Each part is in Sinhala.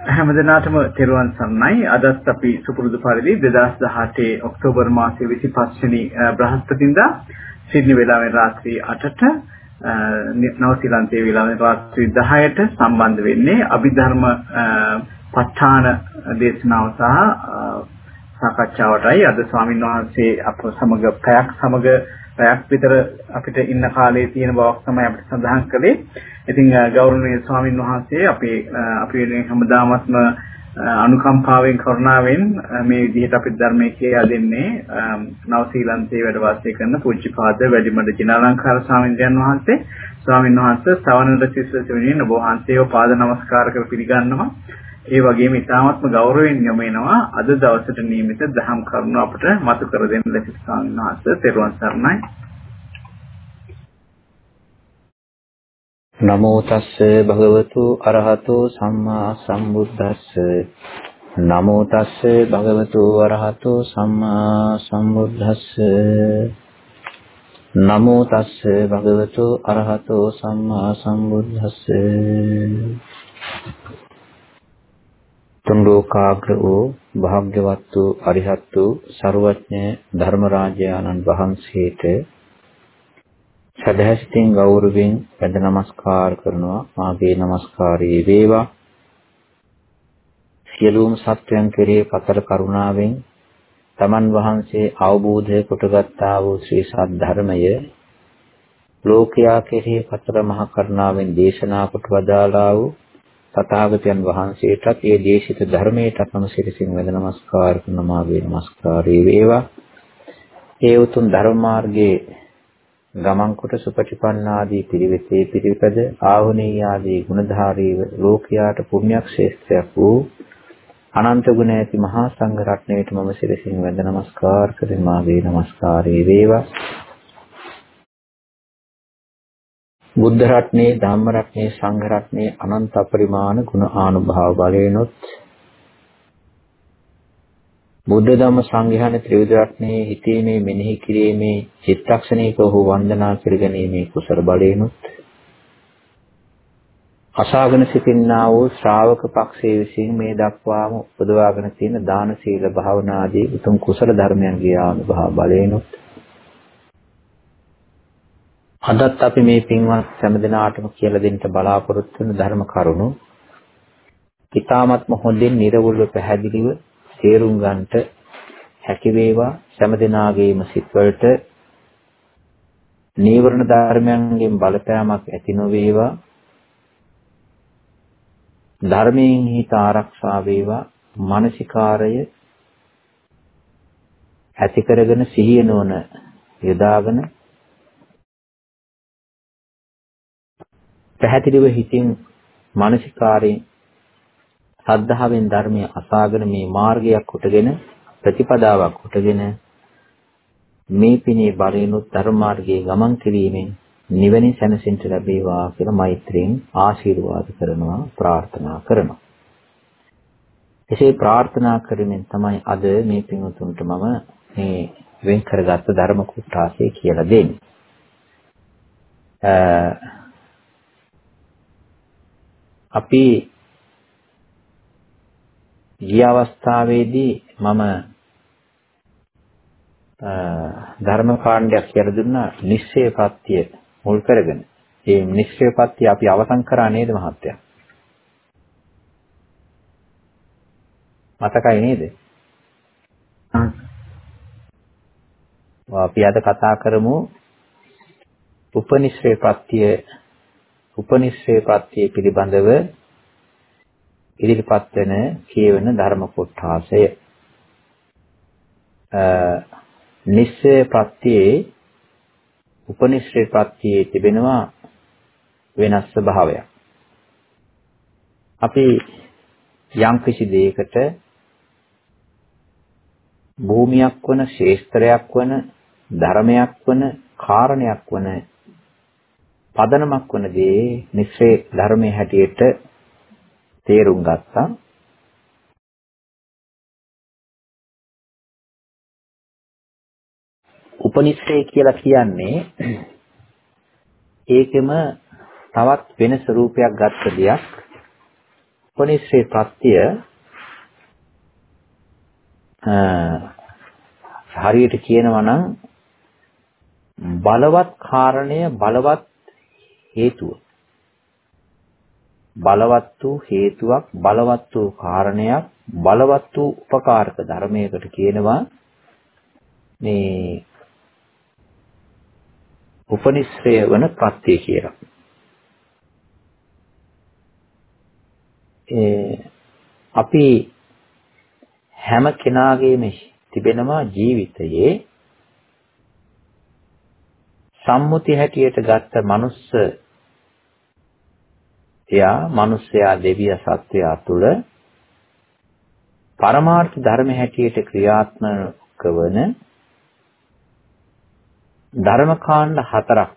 හැමදිනාටම තෙරුවන් සරණයි. අදත් අපි සුපුරුදු පරිදි 2018 ඔක්තෝබර් මාසයේ 25 වෙනි බ්‍රහස්පතින්දා සිඩ්නි වේලාවෙන් රාත්‍රී 8ට නවසීලන්තයේ වේලාවෙන් රාත්‍රී 10ට සම්බන්ධ වෙන්නේ අභිධර්ම ප ဋ ාණ දේශනාව සහ සාකච්ඡාවටයි. අද ස්වාමීන් වහන්සේ අප සමග පැයක් සමග පැයක් විතර අපිට ඉන්න කාලේ තියෙන බවක් තමයි අපිට සඳහන් කළේ. ඉතින් ගෞරවනීය ස්වාමින් වහන්සේ අපේ අපි වෙනුවෙන් හැමදාමත්ම අනුකම්පාවෙන් කරුණාවෙන් මේ විදිහට අපිට ධර්මයේ කියලා දෙන්නේ නවසීලන්තයේ වැඩ වාසය කරන පූජ්‍යපාද වැඩිමඩ ජිනාලංකාර ස්වාමීන් වහන්සේ. ස්වාමීන් වහන්සේ සවනල සිස්ස වෙනුවෙන් ඔබ වහන්සේව පාද නමස්කාර කර පිළිගන්නවා. ඒ වගේම ඉතාමත්ම ගෞරවයෙන් යොමු වෙනවා අද දවසට නියමිත දහම් කරුණු අපට මතු කර දෙන්න ලෙස ස්වාමීන් වහන්සේ තෙරුවන් සරණයි. නමෝ තස්ස භගවතු අරහතෝ සම්මා සම්බුද්දස්ස. නමෝ තස්ස භගවතු අරහතෝ සම්මා සම්බුද්දස්ස. නමෝ තස්ස භගවතු අරහතෝ සම්මා සම්බුද්දස්ස. තුන් ලෝකාග්‍ර වූ භාග්‍යවත් වූ අරිහත් වූ ਸਰවඥ ධර්මරාජයාණන් වහන්සේට සදහස්තින් ගෞරවයෙන් වැඳ නමස්කාර කරනවා. මාගේ নমස්කාරයේ වේවා. සියලුම සත්වයන් කෙරේ පතර කරුණාවෙන් තමන් වහන්සේ අවබෝධය කොටගත්තා වූ ශ්‍රී සද්ධර්මය ලෝකයා කෙරෙහි පතර මහ කරුණාවෙන් දේශනා කොට වදාලා වූ තථාගතයන් වහන්සේටත් ඒ දේශිත ධර්මයට අපම සිරසින් වැඳ නමස්කාර කරන මාගේ නමස්කාරයේ වේවා. ඒ උතුම් ධර්ම මාර්ගයේ ගමන් කොට සුපටිපන්නාදී පිරිවෙතේ පිරිපද ආහුනීය ආදී ගුණධාරීව ලෝකයාට පුණ්‍යක් ශේෂ්ත්‍රයක් වූ අනන්ත ගුණ ඇති මහා සංඝ රත්නයට මම සිරසින් වැඳ නමස්කාර කරමි. මාගේ නමස්කාරේ වේවා. බුද්ධ රත්නේ ධම්ම රත්නේ සංඝ රත්නේ අනන්ත පරිමාණ ගුණ ආනුභාව බලේනොත් බුද්ධ ධම්ම සංඝයාන ත්‍රිවිධ රත්නයේ හිතීමේ මෙනෙහි කිරීමේ චිත්තක්ෂණයක ඔහු වන්දනා කරගැනීමේ කුසල බලයෙන්ුත් අසාගෙන සිටින්නා වූ ශ්‍රාවක පක්ෂයේ විසින් මේ දක්වාම උපදවාගෙන තියෙන දාන සීල භාවනා ආදී උතුම් කුසල ධර්මයන්ගේ ආනුභාව බලයෙන්ුත් අදත් අපි මේ පින්වත් සෑම කියලා දෙන්න බලාපොරොත්තු වෙන ධර්ම කරුණු ඊ타මත්ම හොඳින් නිර්වුල්ව පැහැදිලිව තේරුම් ගන්නට හැකි වේවා. සෑම දිනාගේම සිත්වලට නීවරණ ධර්මයන්ගෙන් බලපෑමක් ඇති නොවේවා. ධර්මයෙන් හිත ආරක්ෂා වේවා. මානසිකාරය ඇති කරගෙන සිහිය නොවන යොදාගෙන පැහැදිලිව හිතින් මානසිකාරයෙන් සද්ධාවෙන් ධර්මය අසාගෙන මේ මාර්ගයක් කොටගෙන ප්‍රතිපදාවක් කොටගෙන මේ පිනේ බලෙනුත් ධර්ම මාර්ගයේ ගමන් කිරීමෙන් නිවනින් සැනසෙන්න ලැබේවා කියලා මෛත්‍රියෙන් ආශිර්වාද කරනවා ප්‍රාර්ථනා කරනවා. එසේ ප්‍රාර්ථනා කරමින් තමයි අද මේ පින්වතුන්ට මම මේ වෙන් කරගත්ත ධර්ම කුට්ටාසය කියලා දෙන්නේ. අපි ගිය අවස්ථාවේදී මම ධර්ම කාණ්ඩයක් කියලා දුන්නා නිශ්චය ප්‍රත්‍ය මුල් කරගෙන. ඒ නිශ්චය ප්‍රත්‍ය අපි අවසන් කරා නේද මහත්තයා? මතකයි නේද? අපි අද කතා කරමු උපනිශ්‍රේ ප්‍රත්‍ය උපනිශ්‍රේ ප්‍රත්‍ය පිළිබඳව ඉදිරිපත් වෙන කියවෙන ධර්ම කොටාසය නිස්සය ප්‍රත්‍යේ උපනිශ්‍රේ ප්‍රත්‍යේ තිබෙනවා වෙනස් ස්වභාවයක්. අපි යම් කිසි දෙයකට භූමියක් වන ශේස්ත්‍රයක් වන ධර්මයක් වන කාරණයක් වන පදනමක් වන දේ නිශ්චේ ධර්මයේ හැටියට තේරුම් ගත්තා. උපනිෂේ කියලා කියන්නේ ඒකෙම තවත් වෙන ස්වරූපයක් ගත්ත දෙයක් උපනිශ්‍රේ ප්‍රත්‍ය හරියට කියනවා නම් බලවත් කාරණය බලවත් හේතුව බලවත් වූ හේතුවක් බලවත් වූ කාරණයක් බලවත් වූ උපකාරක ධර්මයකට කියනවා මේ උපනිශ්‍රය වන ප්‍රත්‍ය කියලා. ඒ අපි හැම කෙනාගේම තිබෙනවා ජීවිතයේ සම්මුති හැටියට ගත්ත මනුස්ස එයා මිනිස්යා දෙවිය සත්වයා තුළ පරමාර්ථ ධර්ම හැටියට ක්‍රියාත්මක වන ධර්මකාණ්ඩ හතරක්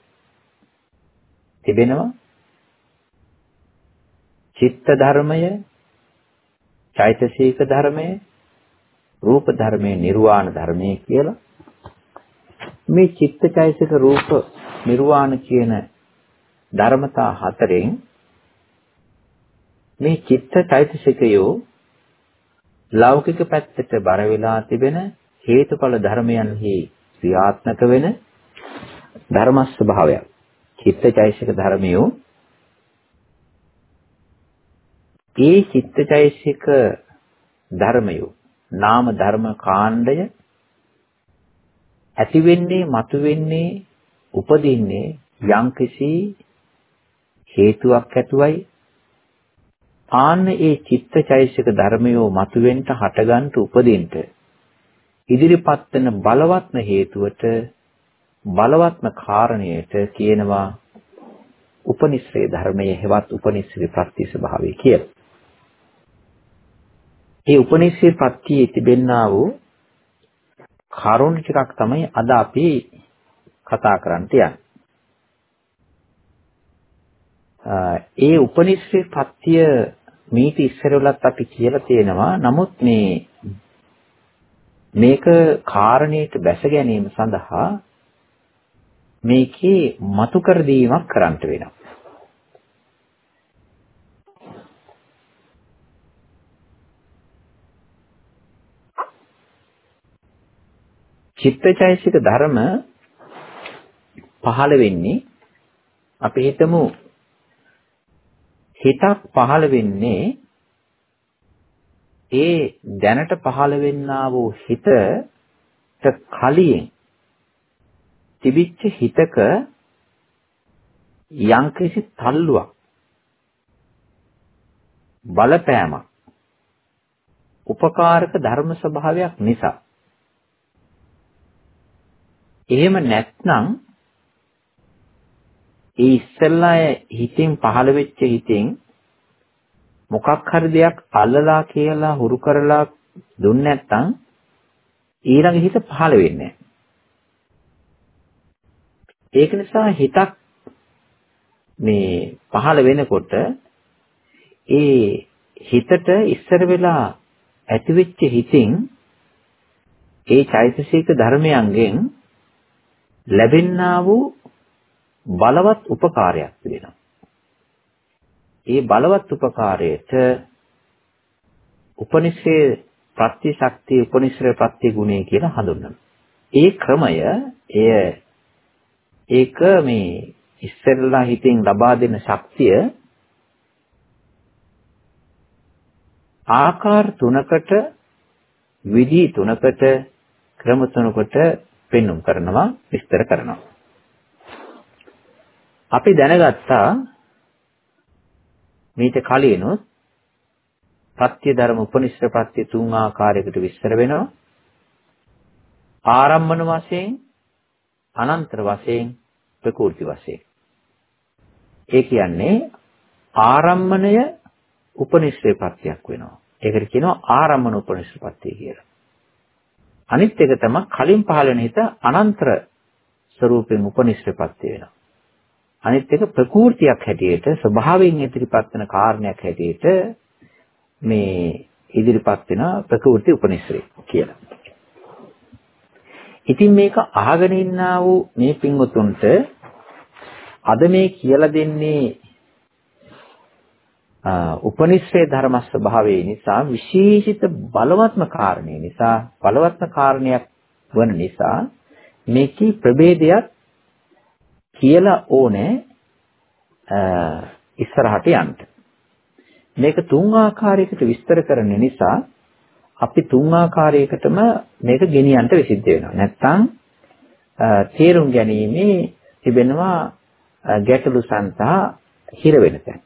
තිබෙනවා. චිත්ත ධර්මය චෛතසික ධර්මය රූප ධර්මයේ නිර්වාණ ධර්මයේ කියලා. මේ චිත්තචෛතසික රූප නිර්වාණ කියන ධර්මතා හතරෙන් මේ චිත්තචෛතසිකයෝ ලෞකික පැත්තට බර වෙලා තිබෙන හේතුඵල ධර්මයන්හි ක්‍රියාත්මක වෙන ධර්ම ස්වභාවයක්. චිත්තචෛතසික ධර්මයෝ ඒ චිත්තචෛතසික ධර්මයෝ නාම ධර්ම කාණ්ඩය ඇති වෙන්නේ මතු වෙන්නේ උපදින්නේ යම්කිසි හේතුවක් ඇතුවයි ආන්න ඒ චිත්තචෛසික ධර්මයෝ මතුවෙන්න හටගන්න උපදින්න ඉදිරිපත් වෙන බලවත්ම හේතුවට බලවත්ම කාරණයට කියනවා උපනිශ්‍රේ ධර්මයේ හෙවත් උපනිශ්‍රේ ප්‍රත්‍ය ස්වභාවය කියලා. ඒ උපනිශ්‍රේ ප්‍රත්‍යයේ තිබෙන්නා වූ කරුණ ටිකක් තමයි අද අපි කතා කරන්න යන්නේ. ඒ උපනිශ්‍රේ පත්‍ය මීට ඉස්සරවලත් අපි කියලා තියෙනවා. නමුත් මේ මේක කාරණේට බැස ගැනීම සඳහා මේකේ මතු කර දීමක් කරන්න වෙනවා. චිත්තචෛසික ධර්ම පහළ වෙන්නේ අපි හිතමු හිතක් පහළ වෙන්නේ ඒ දැනට පහළ වෙන්නා වූ හිතට කලින් තිබිච්ච හිතක යම්කිසි තල්ලුවක් බලපෑමක් උපකාරක ධර්ම ස්වභාවයක් නිසා. එහෙම නැත්නම් ඒ ඉස්සෙල්ලා හිතින් පහළ වෙච්ච හිතෙන් මොකක් හරි දෙයක් අල්ලලා කියලා හුරු කරලා දුන්නේ නැත්නම් ඊළඟ හිත පහළ වෙන්නේ ඒක නිසා හිතක් මේ පහළ වෙනකොට ඒ හිතට ඉස්සර වෙලා ඇතිවෙච්ච හිතින් ඒ චෛතසික ධර්මයන්ගෙන් ලැබෙන්නා වූ බලවත් උපකාරයක් වෙනවා. ඒ බලවත් උපකාරයට උපනිෂේ ප්‍රත්‍ය ශක්තිය උපනිශ්‍රේ ප්‍රත්‍ය ගුණය කියලා හඳුන්වනවා. ඒ ක්‍රමය එය ඒක මේ ඉස්සෙල්ලා හිතෙන් ලබා දෙන ශක්තිය ආකාර තුනකට විදි තුනකට ක්‍රම තුනකට පෙන්눔 කරනවා විස්තර කරනවා. අපි දැනගත්තා මීට කලිනුත් පත්‍ය ධර්ම උපනිෂ්ඨ පත්‍ය තුන් ආකාරයකට විස්තර වෙනවා. ආරම්මන වශයෙන් අනන්තර වශයෙන් ප්‍රකෘති වශයෙන්. ඒ කියන්නේ ආරම්මණය උපනිෂ්ඨ පත්‍යක් වෙනවා. ඒකට කියනවා ආරම්මන උපනිෂ්ඨ පත්‍ය කියලා. අනිත් එක තමයි කලින් පහළ වෙන හිත අනන්තර ස්වરૂපයෙන් උපනිශ්‍රපත්ති වෙනවා. අනිත් එක ප්‍රකෘතියක් හැටියට ස්වභාවයෙන් ඉදිරිපත් වෙන කාරණයක් හැටියට මේ ඉදිරිපත් වෙන ප්‍රකෘති උපනිශ්‍රේ කියලා. ඉතින් මේක අහගෙන ඉන්නා වූ මේ පින්වතුන්ට අද මේ කියලා දෙන්නේ උපනිශ්‍රේ ධර්ම ස්වභාවය නිසා විශේෂිත බලවත්ම කාරණේ නිසා බලවත්ම කාරණයක් වන නිසා මේකේ ප්‍රභේදයක් කියලා ඕනේ ඉස්සරහට යන්න. මේක තුන් ආකාරයකට විස්තර කරන නිසා අපි තුන් ආකාරයකටම මේක ගෙනියන්න විසිද්ධ වෙනවා. නැත්තම් තේරුම් ගැනීමේ තිබෙනවා ගැටලු සංතා හිර වෙන තැන.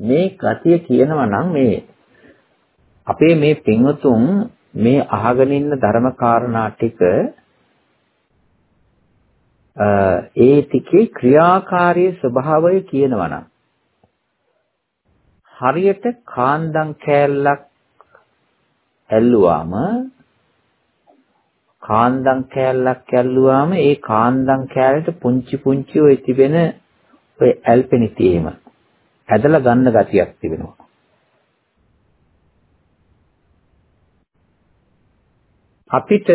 මේ ගතිය කියනවා නම් මේ අපේ මේ පින්වතුන් මේ අහගෙන ඉන්න ධර්ම කාරණා ටික ඒ ටිකේ ක්‍රියාකාරී ස්වභාවය කියනවා නම් හරියට කාන්දම් කෑල්ලක් ඇල්ලුවාම කාන්දම් කෑල්ලක් ඇල්ලුවාම ඒ කාන්දම් කෑල්ලට පුංචි පුංචි ඔය තිබෙන ඔය ඇල්පෙනි තේම ඇදලා ගන්න ගතියක් තිබෙනවා. අපිට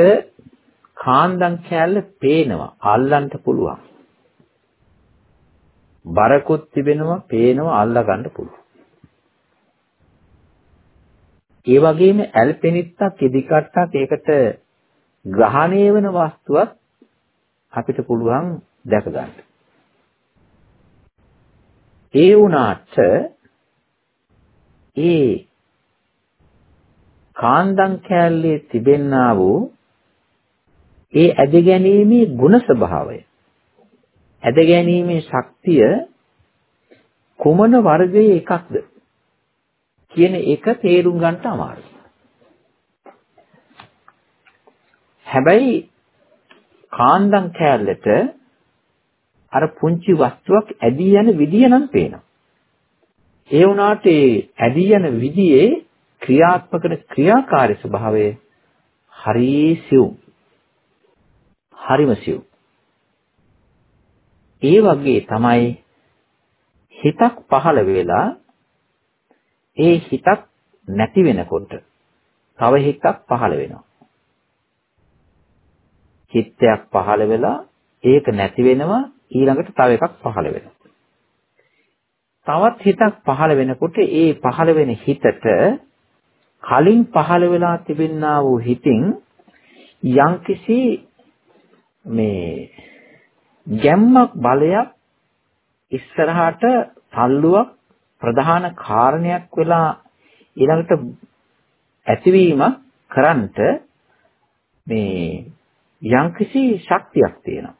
කාන්දම් කෑල්ල පේනවා අල්ලන්න පුළුවන්. බරකුත් තිබෙනවා පේනවා අල්ලා ගන්න පුළුවන්. ඒ වගේම ඇල්පෙනිත්තක් ඉදිකට්ටක් ඒකට ග්‍රහණය වෙන වස්තුවක් අපිට පුළුවන් දැක ගන්න. ඒ වුණාට ඒ කාන්දම් කැලේ තිබෙන්නා වූ ඒ ඇද ගැනීමේ ගුණ ස්වභාවය ඇද ගැනීමේ ශක්තිය කුමන වර්ගයේ එකක්ද කියන එක තේරුම් ගන්නට අමාරුයි. හැබැයි කාන්දම් කෑල්ලට අර පුංචි වස්තුවක් ඇදී යන විදිය නම් පේනවා. ඒ වුණාට ඒ ඇදී යන විදියේ ක්‍රියාත්මක ක්‍රියාකාරී ස්වභාවය හරි සිවුම්. හරිම සිවුම්. ඒ වගේ තමයි හිතක් පහළ වෙලා ඒ හිතක් නැති වෙනකොට තව හිතක් පහළ වෙනවා. චිත්තයක් පහළ වෙලා ඒක නැති වෙනවා ඊළඟට තව එකක් පහළ වෙනවා. තවත් හිතක් පහළ වෙනකොට ඒ පහළ වෙන හිතට කලින් පහළ වෙලා තිබෙනා වූ හිතින් යම්කිසි මේ ගැම්මක් බලයක් ඉස්සරහට තල්ලුවක් ප්‍රධාන කාරණයක් වෙලා ඊළඟට ඇතිවීමක් කරන්ට මේ යම්කිසි ශක්තියක් තියෙනවා.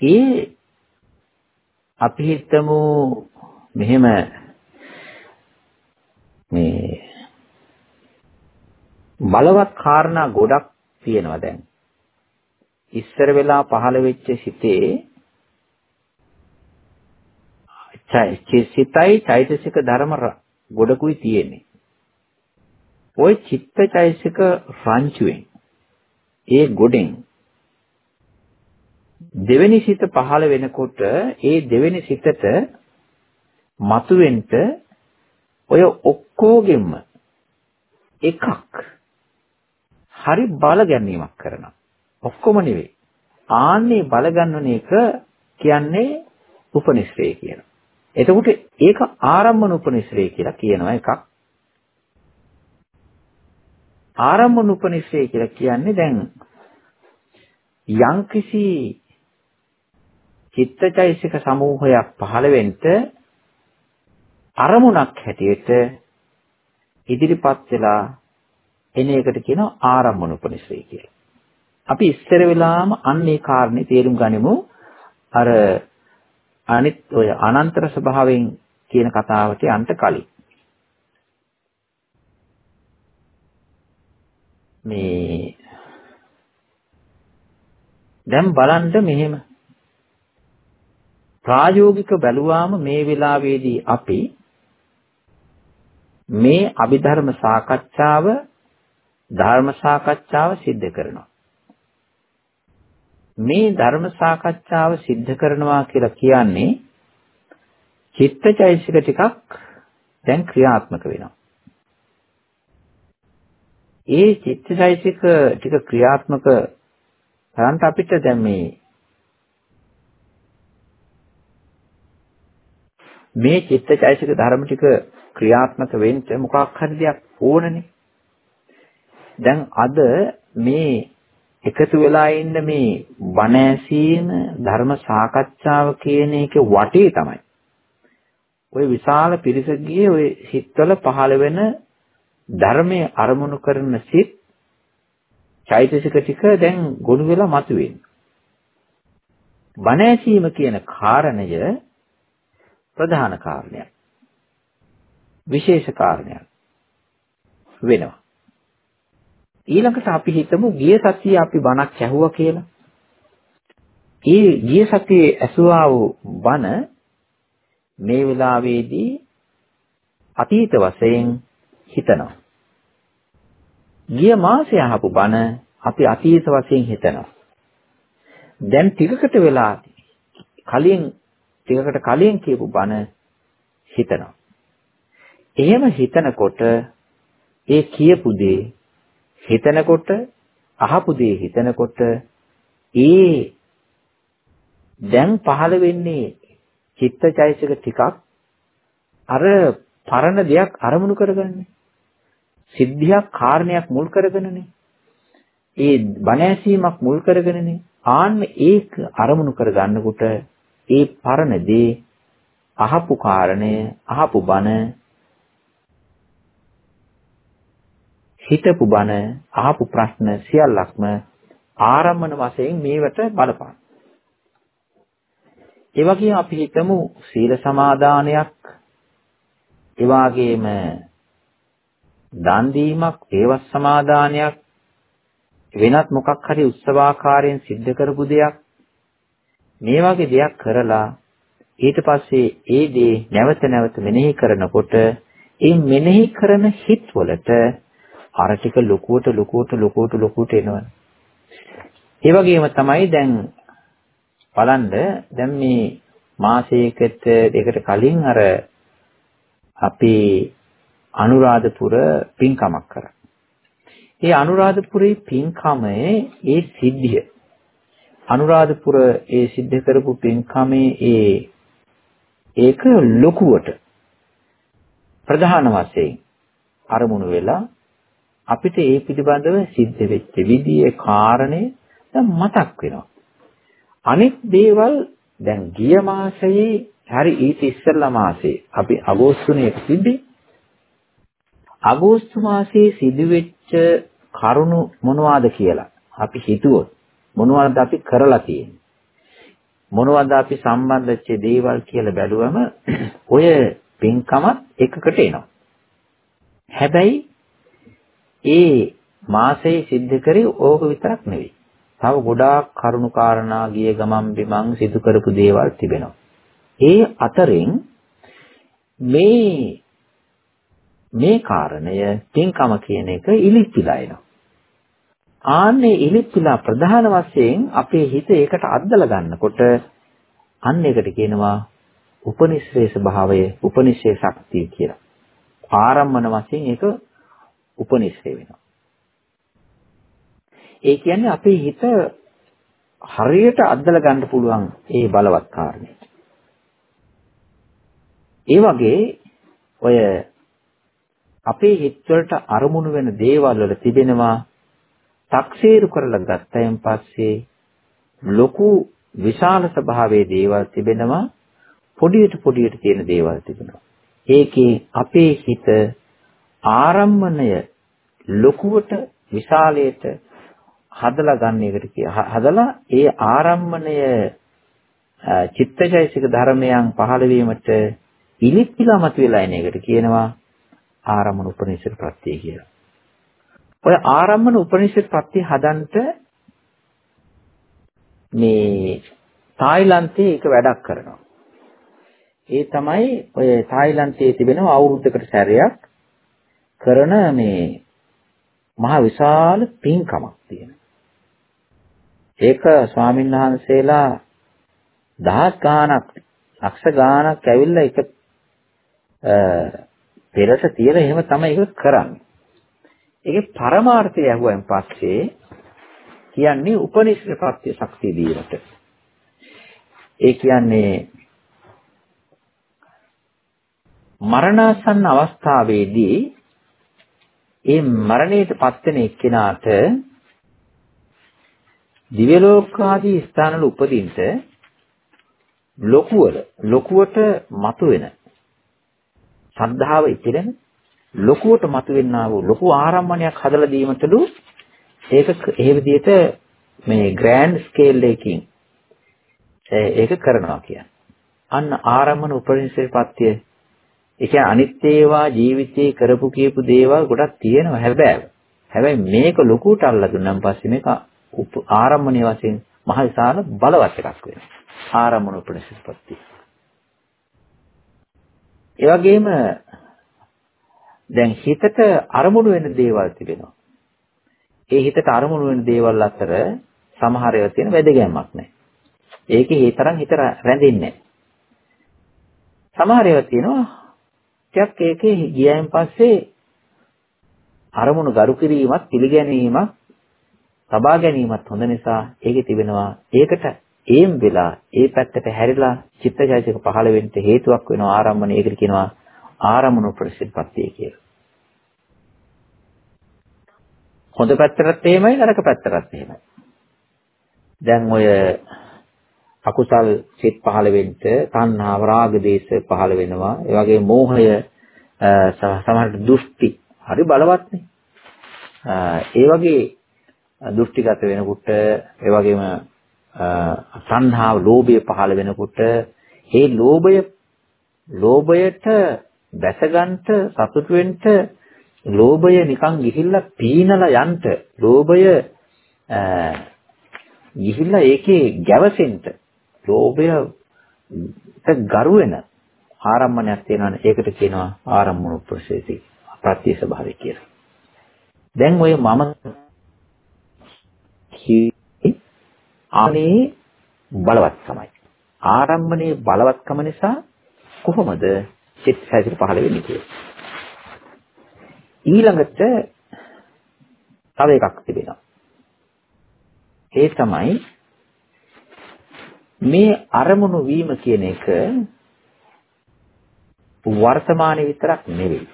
ඒ අපි හිතමු මෙහෙම මේ බලවත් කාරණා ගොඩක් තියෙනවා දැන්. ඉස්සර වෙලා පහළ වෙච්ච සිතේ සිතයි චෛතසික ධර්ම ගොඩකුයි තියෙන්නේ. ওই චිත්තචෛසික රංචුවෙන් ඒ ගොඩෙන් දෙවෙනි සිත පහළ වෙනකොට ඒ දෙවෙනි සිතට මතුවෙන්න ඔය ඔක්කොගෙම එකක් හරි බල ගැනීමක් කරනවා. ඔක්කොම නෙවෙයි. ආන්නේ බල ගන්නන එක කියන්නේ උපනිශ්‍රේ කියනවා එතකොට ඒක ආරම්මන උපනිශ්‍රේ කියලා කියනවා එකක්. ආරම්මන උපනිශ්‍රේ කියලා කියන්නේ දැන් යම්කිසි චිත්තචෛසික සමූහයක් පහළ වෙන්න අරමුණක් හැටියට ඉදිරිපත් වෙලා එන එකට කියනවා ආරම්මන උපනිශ්‍රේ කියලා. අපි ඉස්සර වෙලාම අන්නේ කාරණේ තේරුම් ගනිමු. අර අනිත් ඔය අනන්තර ස්වභාවයෙන් කියන කතාවට යන්න කලින්. මේ දැන් බලන්න මෙහෙම ප්‍රායෝගික බැලුවාම මේ වෙලාවේදී අපි මේ අභිධර්ම සාකච්ඡාව ධර්ම සාකච්ඡාව සිද්ධ කරනවා. මේ ධර්ම සාකච්ඡාව සිද්ධ කරනවා කියලා කියන්නේ චිත්තචෛසික ටිකක් දැන් ක්‍රියාත්මක වෙනවා. ඒ චිත්තචෛසික ටික ක්‍රියාත්මක කරන්ට අපිට දැන් මේ මේ චිත්තචෛසික ධර්ම ටික ක්‍රියාත්මක වෙන්න මොකක් හරි දෙයක් ඕනනේ. දැන් අද මේ එකතු වෙලා ඉන්න මේ බණ ඇසීම ධර්ම සාකච්ඡාව කියන එක වටේ තමයි. ওই විශාල පිරිසකගේ ওই හිතවල පහළ වෙන ධර්මයේ අරමුණු කරන සිත් චෛතසික ටික දැන් ගොනු වෙලා මතුවෙන්නේ. බණ ඇසීම කියන කාරණය ප්‍රධාන කාරණයක්. විශේෂ කාරණයක් වෙනවා. ඊළඟට අපි හිතමු ගිය සතියේ අපි බණක් ඇහුවා කියලා. ඒ ගිය සතියේ ඇසුවා වූ බණ මේ වෙලාවේදී අතීත වශයෙන් හිතනවා. ගිය මාසේ අහපු බණ අපි අතීත වශයෙන් හිතනවා. දැන් ටිකකට වෙලා කලින් ටිකකට කලින් කියපු බණ හිතනවා. එහෙම හිතනකොට ඒ කියපු දේ හිතනකොට අහපු දේ හිතනකොට ඒ දැන් පහළ වෙන්නේ චිත්තචෛතසික ටිකක් අර පරණ දෙයක් අරමුණු කරගන්නේ. සිද්ධියක් කාරණයක් මුල් කරගෙනනේ. ඒ බණ ඇසීමක් මුල් කරගෙනනේ. ආන්න ඒක අරමුණු කරගන්නකොට ඒ පරණ දේ අහපු කාරණය අහපු බණ හිතපු බණ අහපු ප්‍රශ්න සියල්ලක්ම ආරම්මන වශයෙන් මේවට බලපාන. ඒ වගේම අපි හිතමු සීල සමාදානයක් ඒ වගේම දන් දීමක් ඒවස් සමාදානයක් වෙනත් මොකක් හරි උත්සවාකාරයෙන් සිද්ධ කරපු දෙයක් මේ වගේ දෙයක් කරලා ඊට පස්සේ ඒ දේ නැවත නැවත මෙනෙහි කරනකොට ඒ මෙනෙහි කරන හිත් වලට අර ටික ලොකුවට ලොකුවට ලොකුවට ලොකුවට එනවා. ඒ වගේම තමයි දැන් බලන්න දැන් මේ මාසයකට දෙකට කලින් අර අපි අනුරාධපුර පින්කමක් කරා. ඒ අනුරාධපුරේ පින්කමේ ඒ සිද්ධිය අනුරාධපුර ඒ සිද්ධ කරපු පින්කමේ ඒ ඒක ලොකුවට ප්‍රධාන වශයෙන් අරමුණු වෙලා අපිට ඒ පිළිබඳව සිද්ධ වෙච්ච විදියේ කාරණේ දැන් මතක් වෙනවා. අනිත් දේවල් දැන් ගිය මාසයේ හරි ඊට ඉස්සෙල්ලා මාසේ අපි අගෝස්තුනේ තිබ්බේ. අගෝස්තු මාසයේ සිදුවෙච්ච කරුණු මොනවද කියලා අපි හිතුවොත් මොනවද අපි කරලා තියෙන්නේ මොනවද අපි සම්බන්ධ වෙච්ච දේවල් කියලා බැලුවම ඔය පින්කමත් එකකට එනවා. හැබැයි ඒ මාසයේ සිද්ධ කරේ ඕක විතරක් නෙවෙයි. තව ගොඩාක් කරුණු කාරණා ගිය ගමන් බිමන් සිදු කරපු දේවල් තිබෙනවා. ඒ අතරින් මේ මේ කාරණය පින්කම කියන එක ඉලිප්පිලා එනවා. ආන්නේ ඉලිප්පිලා ප්‍රධාන වශයෙන් අපේ හිත ඒකට අද්දලා ගන්නකොට අන්න ඒකට කියනවා උපනිශ්‍රේෂ භාවය උපනිශ්‍රේ ශක්තිය කියලා. ආරම්මන වශයෙන් ඒක උපනිශ්‍රේ වෙනවා. ඒ කියන්නේ අපේ හිත හරියට අද්දලා ගන්න පුළුවන් ඒ බලවත් කාරණේ. ඒ වගේ ඔය අපේ හිත වලට අරමුණු වෙන දේවල් වල තිබෙනවා තක්සේරු කරලා ගත්තයින් පස්සේ ලොකු විශාල ස්වභාවයේ දේවල් තිබෙනවා පොඩියට පොඩියට තියෙන දේවල් තිබෙනවා. ඒකේ අපේ හිත ආරම්මණය ලොකුවට විශාලයට හදලා ගන්න එකට කිය. හදලා ඒ ආරම්මණය චිත්තචෛසික ධර්මයන් පහළ වීමට ඉලිප්පිලා මතුවලා එන එකට කියනවා ආරම්මන උපනිෂද් ප්‍රත්‍ය කියලා. ඔය ආරම්මන උපනිෂද් ප්‍රත්‍ය හදන්ට මේ තායිලන්තයේ එක වැඩක් කරනවා. ඒ තමයි ඔය තායිලන්තයේ තිබෙන අවුරුද්දකට සැරයක් කරන මේ මහ විශාල පින්කමක් තියෙනවා. ඒක ස්වාමීන් වහන්සේලා දහස් ගාණක් ලක්ෂ ගාණක් ඇවිල්ලා එක පෙරට තියලා එහෙම තමයි ඒක කරන්නේ. ඒකේ පරමාර්ථය ඇහුවෙන් පස්සේ කියන්නේ උපනිෂද ප්‍රත්‍ය ශක්තිය දීමට. ඒ කියන්නේ මරණාසන්න අවස්ථාවේදී ඒ මරණයට පත්වෙන එක්කෙනාට දිව්‍ය ලෝකාදී ස්ථානවල උපදින්න ලොකුවල ලොකුවට මතුවෙන ශ්‍රද්ධාව ඉතිරෙන ලොකුවට මතුවෙන්නා වූ ලොකු ආරම්භණයක් හදලා දීමටලු ඒක ඒ විදිහට මේ ග්‍රෑන්ඩ් ස්කේල් එකකින් ඒක කරනවා කියන්නේ. අන්න ආරම්භන උපරිසපත්‍ය ඒ කියන්නේ අනිත් ඒවා ජීවිතේ කරපු කියපු දේවල් ගොඩක් තියෙනවා හැබැයි හැබැයි මේක ලොකුට අල්ලා දුන්නාන් පස්සේ මේක ආරම්භණීය වශයෙන් මහ විශාල බලවත් එකක් වෙනවා. ආරම්භන උපනිෂත්පත්ති. ඒ වගේම දැන් හිතට අරමුණු වෙන දේවල් තිබෙනවා. ඒ හිතට අරමුණු වෙන දේවල් අතර සමහර ඒවා තියෙන වැදගැම්මක් නැහැ. ඒකේ ඒ තරම් හිත රැඳෙන්නේ නැහැ. සමහර ඒවා තියෙනවා ටිකක් ඒකේ ගියයින් පස්සේ අරමුණු ගරු කිරීමත් පිළිගැනීමත් තබා ගැනීමත් හොඳ නිසා ඒකේ තිබෙනවා ඒකට ඒම් වෙලා ඒ පැත්තට හැරිලා චිත්තජයසික පහළ වෙන්න හේතුවක් වෙනවා ආරම්භණය ඒකට කියනවා ආරමුණු ප්‍රසිද්ධපත්තිය කියලා. හොඳ පැත්තටත් එහෙමයි නරක පැත්තටත් එහෙමයි. දැන් ඔය අකුසල් සිත් පහළ වෙන්න තණ්හාව රාග දේශ පහළ වෙනවා. ඒ වගේ මෝහය සමහර දෘෂ්ටි හරි බලවත්නේ. ඒ වගේ දෘෂ්ටිගත වෙනකොට ඒ වගේම සංහාව ලෝභය පහළ වෙනකොට ඒ ලෝභය ලෝභයට දැසගන්ට සතුට වෙන්න ලෝභය නිකන් ගිහිල්ලා පීනලා යන්න ලෝභය ගිහිල්ලා ඒකේ ගැවසෙන්න ලෝභයට ගරු වෙන ආරම්මණයක් තියෙනවනේ ඒකට කියනවා ආරම්මන ප්‍රසේසී ප්‍රත්‍ය ස්වභාවය කියලා. දැන් ඔය මම ආනේ බලවත්කමයි. ආරම්භනේ බලවත්කම නිසා කොහොමද චිත්ත සැසිර පහළ වෙන්නේ කියලා. ඊළඟට තව එකක් තිබෙනවා. ඒ තමයි මේ අරමුණු වීම කියන එක වර්තමානයේ විතරක් නෙවෙයි.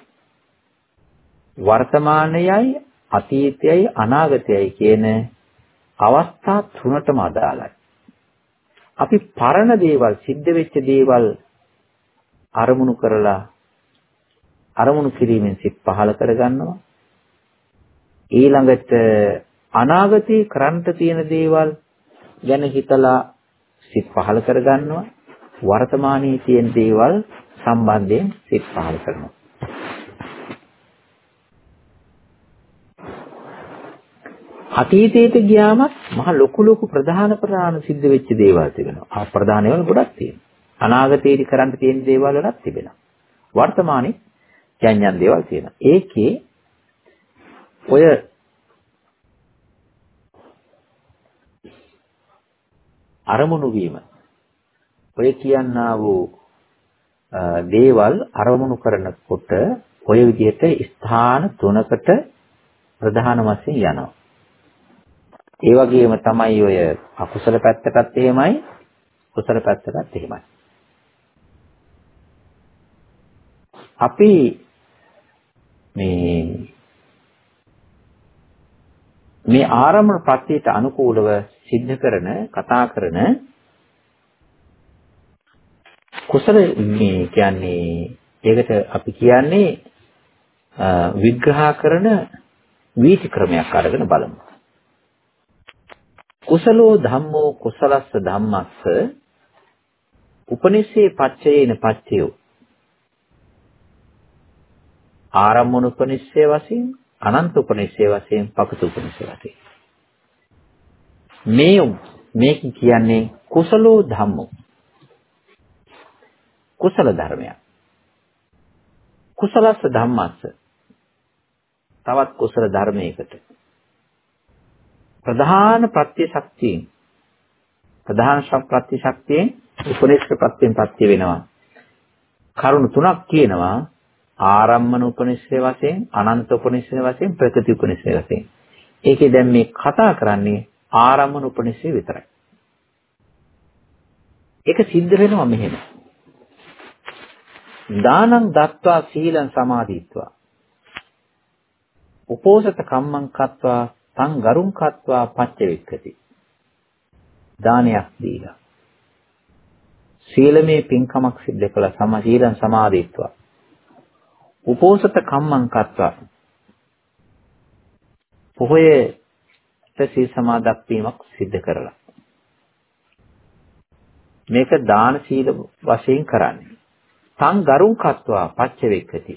වර්තමානයයි අතීතයයි අනාගතයයි කියන අවස්ථා තුනටම අදාළයි. අපි පරණ දේවල්, සිද්ධ වෙච්ච දේවල් අරමුණු කරලා අරමුණු කිරීමෙන් සිත් පහල කරගන්නවා. ඊළඟට අනාගතේ කරන්ට තියෙන දේවල් ගැන හිතලා සිත් පහල කරගන්නවා. වර්තමානයේ තියෙන දේවල් සම්බන්ධයෙන් සිත් පහල කරනවා. අතීතයට ගියාමත් මහ ලොකු ලොකු ප්‍රධාන ප්‍රධාන සිද්ධ වෙච්ච දේවල් තිබෙනවා. ආ ප්‍රධාන ඒවා ගොඩක් තියෙනවා. අනාගතයේදී කරන්න තියෙන දේවල් වලත් තිබෙනවා. වර්තමානයේ යන් යන් දේවල් තියෙනවා. ඒකේ ඔය අරමුණු වීම ඔය කියන්නා වූ දේවල් අරමුණු කරනකොට ඔය විදිහට ස්ථාන තුනකට ප්‍රධාන වශයෙන් යනවා. ඒ වගේම තමයි ඔය අකුසල පැත්තටත් එහෙමයි කුසල පැත්තටත් එහෙමයි. අපි මේ මේ ආරම්භ ප්‍රත්‍යයට අනුකූලව සිද්ධ කරන කතා කරන කුසල මේ කියන්නේ ඒකට අපි කියන්නේ විග්‍රහ කරන වීති ක්‍රමයක් අරගෙන බලමු. කුසලෝ ධම්මෝ කුසලස්ස ධම්මස්ස උපනිස්සේ පච්චයේන පච්චයෝ ආරම්මන උපනිස්සේ වශයෙන් අනන්ත උපනිස්සේ වශයෙන් පකත උපනිස්සේ වශයෙන් මේ මේක කියන්නේ කුසලෝ ධම්මෝ. කුසල ධර්මයක්. කුසලස්ස ධම්මස්ස. තවත් කුසල ධර්මයකට. ප්‍රධාන ප්‍රත්‍ය ශක්තියෙන්. ප්‍රධාන ප්‍රත්‍ය ශක්තියෙන් උපනිෂ්ඨ ප්‍රත්‍යයෙන් ප්‍රත්‍ය වෙනවා. කරුණු තුනක් කියනවා. ආරම්මන උපනිෂ්ඨේ වශයෙන් අනන්ත උපනිෂ්ඨේ වශයෙන් ප්‍රකෘති උපනිෂ්ඨේ වශයෙන්. ඒකේ දැන් මේ කතා කරන්නේ ආරම්මන උපනිෂේ විතරයි. ඒක සිද්ධ වෙනවා මෙහෙම. දානං දත්වා සීලං සමාධිත්වා. උපෝසත කම්මං කත්වා තං ගරුං කත්වා පච්චවෙක්කති. දානයක් දීලා. සීලමේ පින්කමක් සිද්ධ කළා සමාධිලං සමාධිත්වා. උපෝසත කම්මං කත්වා. පොහොයේ සීල් සමාදක් වීමක් සිද්ධ කරලා මේක දාන සීල වශයෙන් කරන්නේ තං ගරුං කତ୍වා පච්චවෙක්කති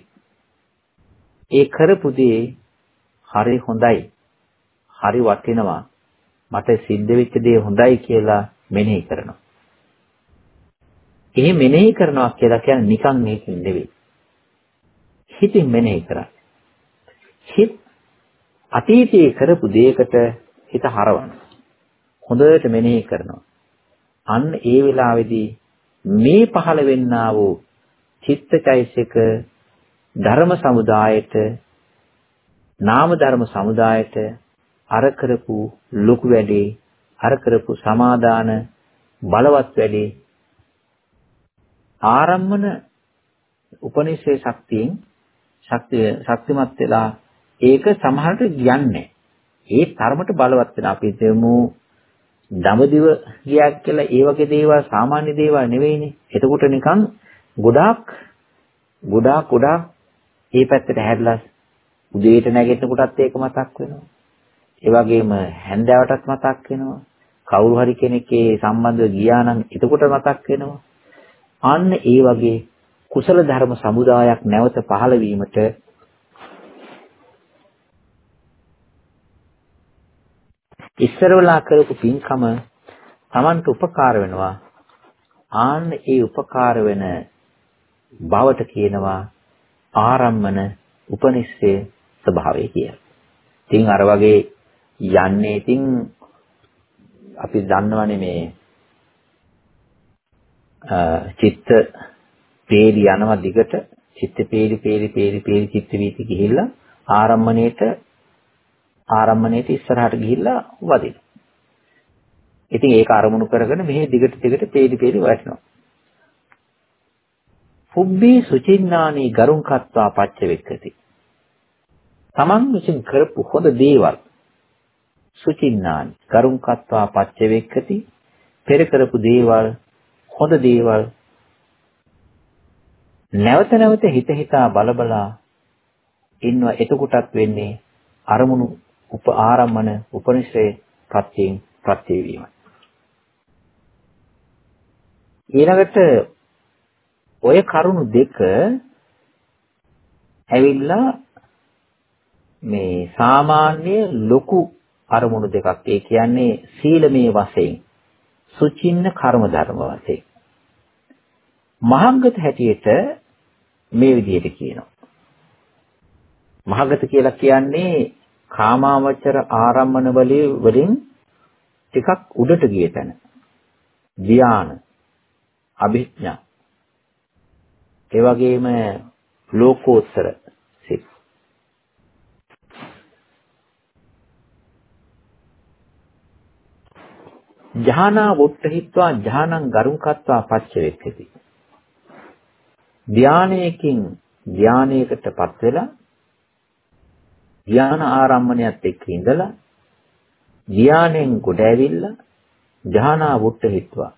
ඒ කරපු දේ හරි හොඳයි. හරි වටිනවා. මට සිද්ධ වෙච්ච දේ හොඳයි කියලා මෙනෙහි කරනවා. ඒ මෙනෙහි කරනවා කියලා කියන්නේ නිකන් මේකින් නෙවෙයි. හිතින් මෙනෙහි කරන්නේ. හිත අතීතයේ කරපු දෙයකට හිත හරවන. හොඳට මෙනෙහි කරනවා. අන්න ඒ වෙලාවේදී මේ පහළ වෙන්නා වූ චිත්තචෛසික ධර්ම සමුදායට නාම ධර්ම සමුදායට අර කරපු ලොකු වැඩේ අර කරපු සමාදාන බලවත් වැඩේ ආරම්මන උපනිෂේ ශක්තියෙන් ශක්තිය ශක්තිමත් වෙලා ඒක සමහරට යන්නේ ඒ තරමට බලවත් වෙන අපි හිතමු දඹදිව ගියක් කියලා ඒ වගේ දේවල් සාමාන්‍ය දේවල් නෙවෙයිනේ එතකොට නිකන් ගොඩාක් ගොඩාක් ගොඩාක් ඒ පැත්තට හැරිලා උදේට නැගෙනකොටත් ඒක මතක් වෙනවා. ඒ වගේම හැන්දෑවටත් මතක් වෙනවා. කවුරු හරි කෙනෙක් ඒ සම්බන්ධව ගියා නම් එතකොට මතක් වෙනවා. අන්න ඒ වගේ කුසල ධර්ම සමුදායක් නැවත පහළ වීමට ඉස්සරවලා කරපු පින්කම Tamanට උපකාර වෙනවා. ආන්න ඒ උපකාර වෙන බවට කියනවා ආරම්මන උපනිෂේ ස්වභාවය කියලා. ඉතින් අර වගේ යන්නේ ඉතින් අපි දන්නවනේ මේ චිත්ත පේලි යනවා දිගට චිත්ත පේලි පේලි පේලි පේලි චිත්ත වීති ගිහිල්ලා ආරම්මණයට ආරම්මණයට ඉස්සරහට ගිහිල්ලා වදින. ඉතින් ඒක අරමුණු කරගෙන මෙහි දිගට දිගට පේලි පේලි වටනවා. පුබ්බේ සුචින්නානි ගරුං කත්වා පච්ච වෙක්කති. තමන් විසින් කරපු හොඳ දේවල් සුචින්නානි කරුං කත්වා පච්චවෙක්කති පෙර කරපු දේවල් හොඳ දේවල් නැවත නැවත හිත හිතා බලබලා ඉන්නවා එතකොටත් වෙන්නේ අරමුණු උප ආරම්මන උපනිෂේ ප්‍රත්‍යයෙන් ප්‍රත්‍ය වීමයි ඊළඟට ඔය කරුණු දෙක ඇවිල්ලා මේ සාමාන්‍ය ලොකු අරමුණු දෙකක්. ඒ කියන්නේ සීලමේ වශයෙන් සුචින්න කර්ම ධර්ම වශයෙන්. මහංගත හැටියට මේ විදිහට කියනවා. මහගත කියලා කියන්නේ කාමාවචර ආරම්මන වලින් ටිකක් උඩට ගිය තැන. ධ්‍යාන, අභිඥා. ඒ වගේම ලෝකෝත්තර ජානා වොට්ටහිත්වා ජානං ගරුංකත්වා පච්චවෙක්කති. ධානයකින් ධානයකටපත් වෙලා ධාන ආරම්මණයත් එක්ක ඉඳලා ධානයෙන් ගොඩ ඇවිල්ලා ජානා වොට්ටහිත්වා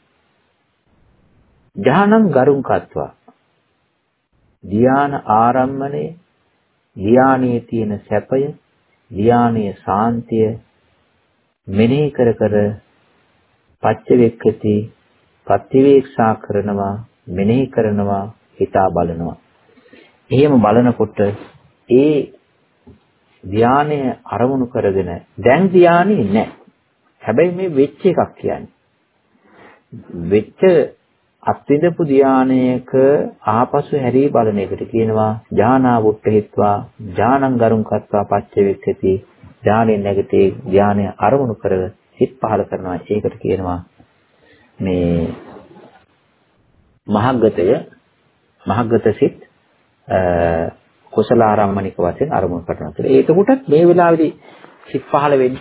ජානං ගරුංකත්වා ධාන ආරම්මණය ධානයේ තියෙන සැපය ධානයේ සාන්තිය මෙනෙහි කර කර පච්චවෙක්කති ප්‍රතිවේක්ෂා කරනවා මෙනෙහි කරනවා හිතා බලනවා. එහෙම බලනකොට ඒ ධානය අරමුණු කරගෙන දැන් ධානය නැහැ හැබැයි මේ වෙච්ච එකක් කියන්නේ. වෙච්ච අත්විඳපු ධානයක ආපසු හැරී බලන එකට කියනවා ඥානා වුට්ඨහිත්වා ඥානං ගරුං කତ୍වා පච්චවෙක්කති ධානයෙන් නැගිටේ ධානය අරමුණු කරගෙන සිත් පහල කරනවා. ඒකට කියනවා මේ මහග්ගතය. මහග්ගත සිත් කුසල ආරම්මණික වශයෙන් අරමුණු කරනවා කියලා. ඒකටත් මේ වෙලාවේදී සිත් පහල වෙන්න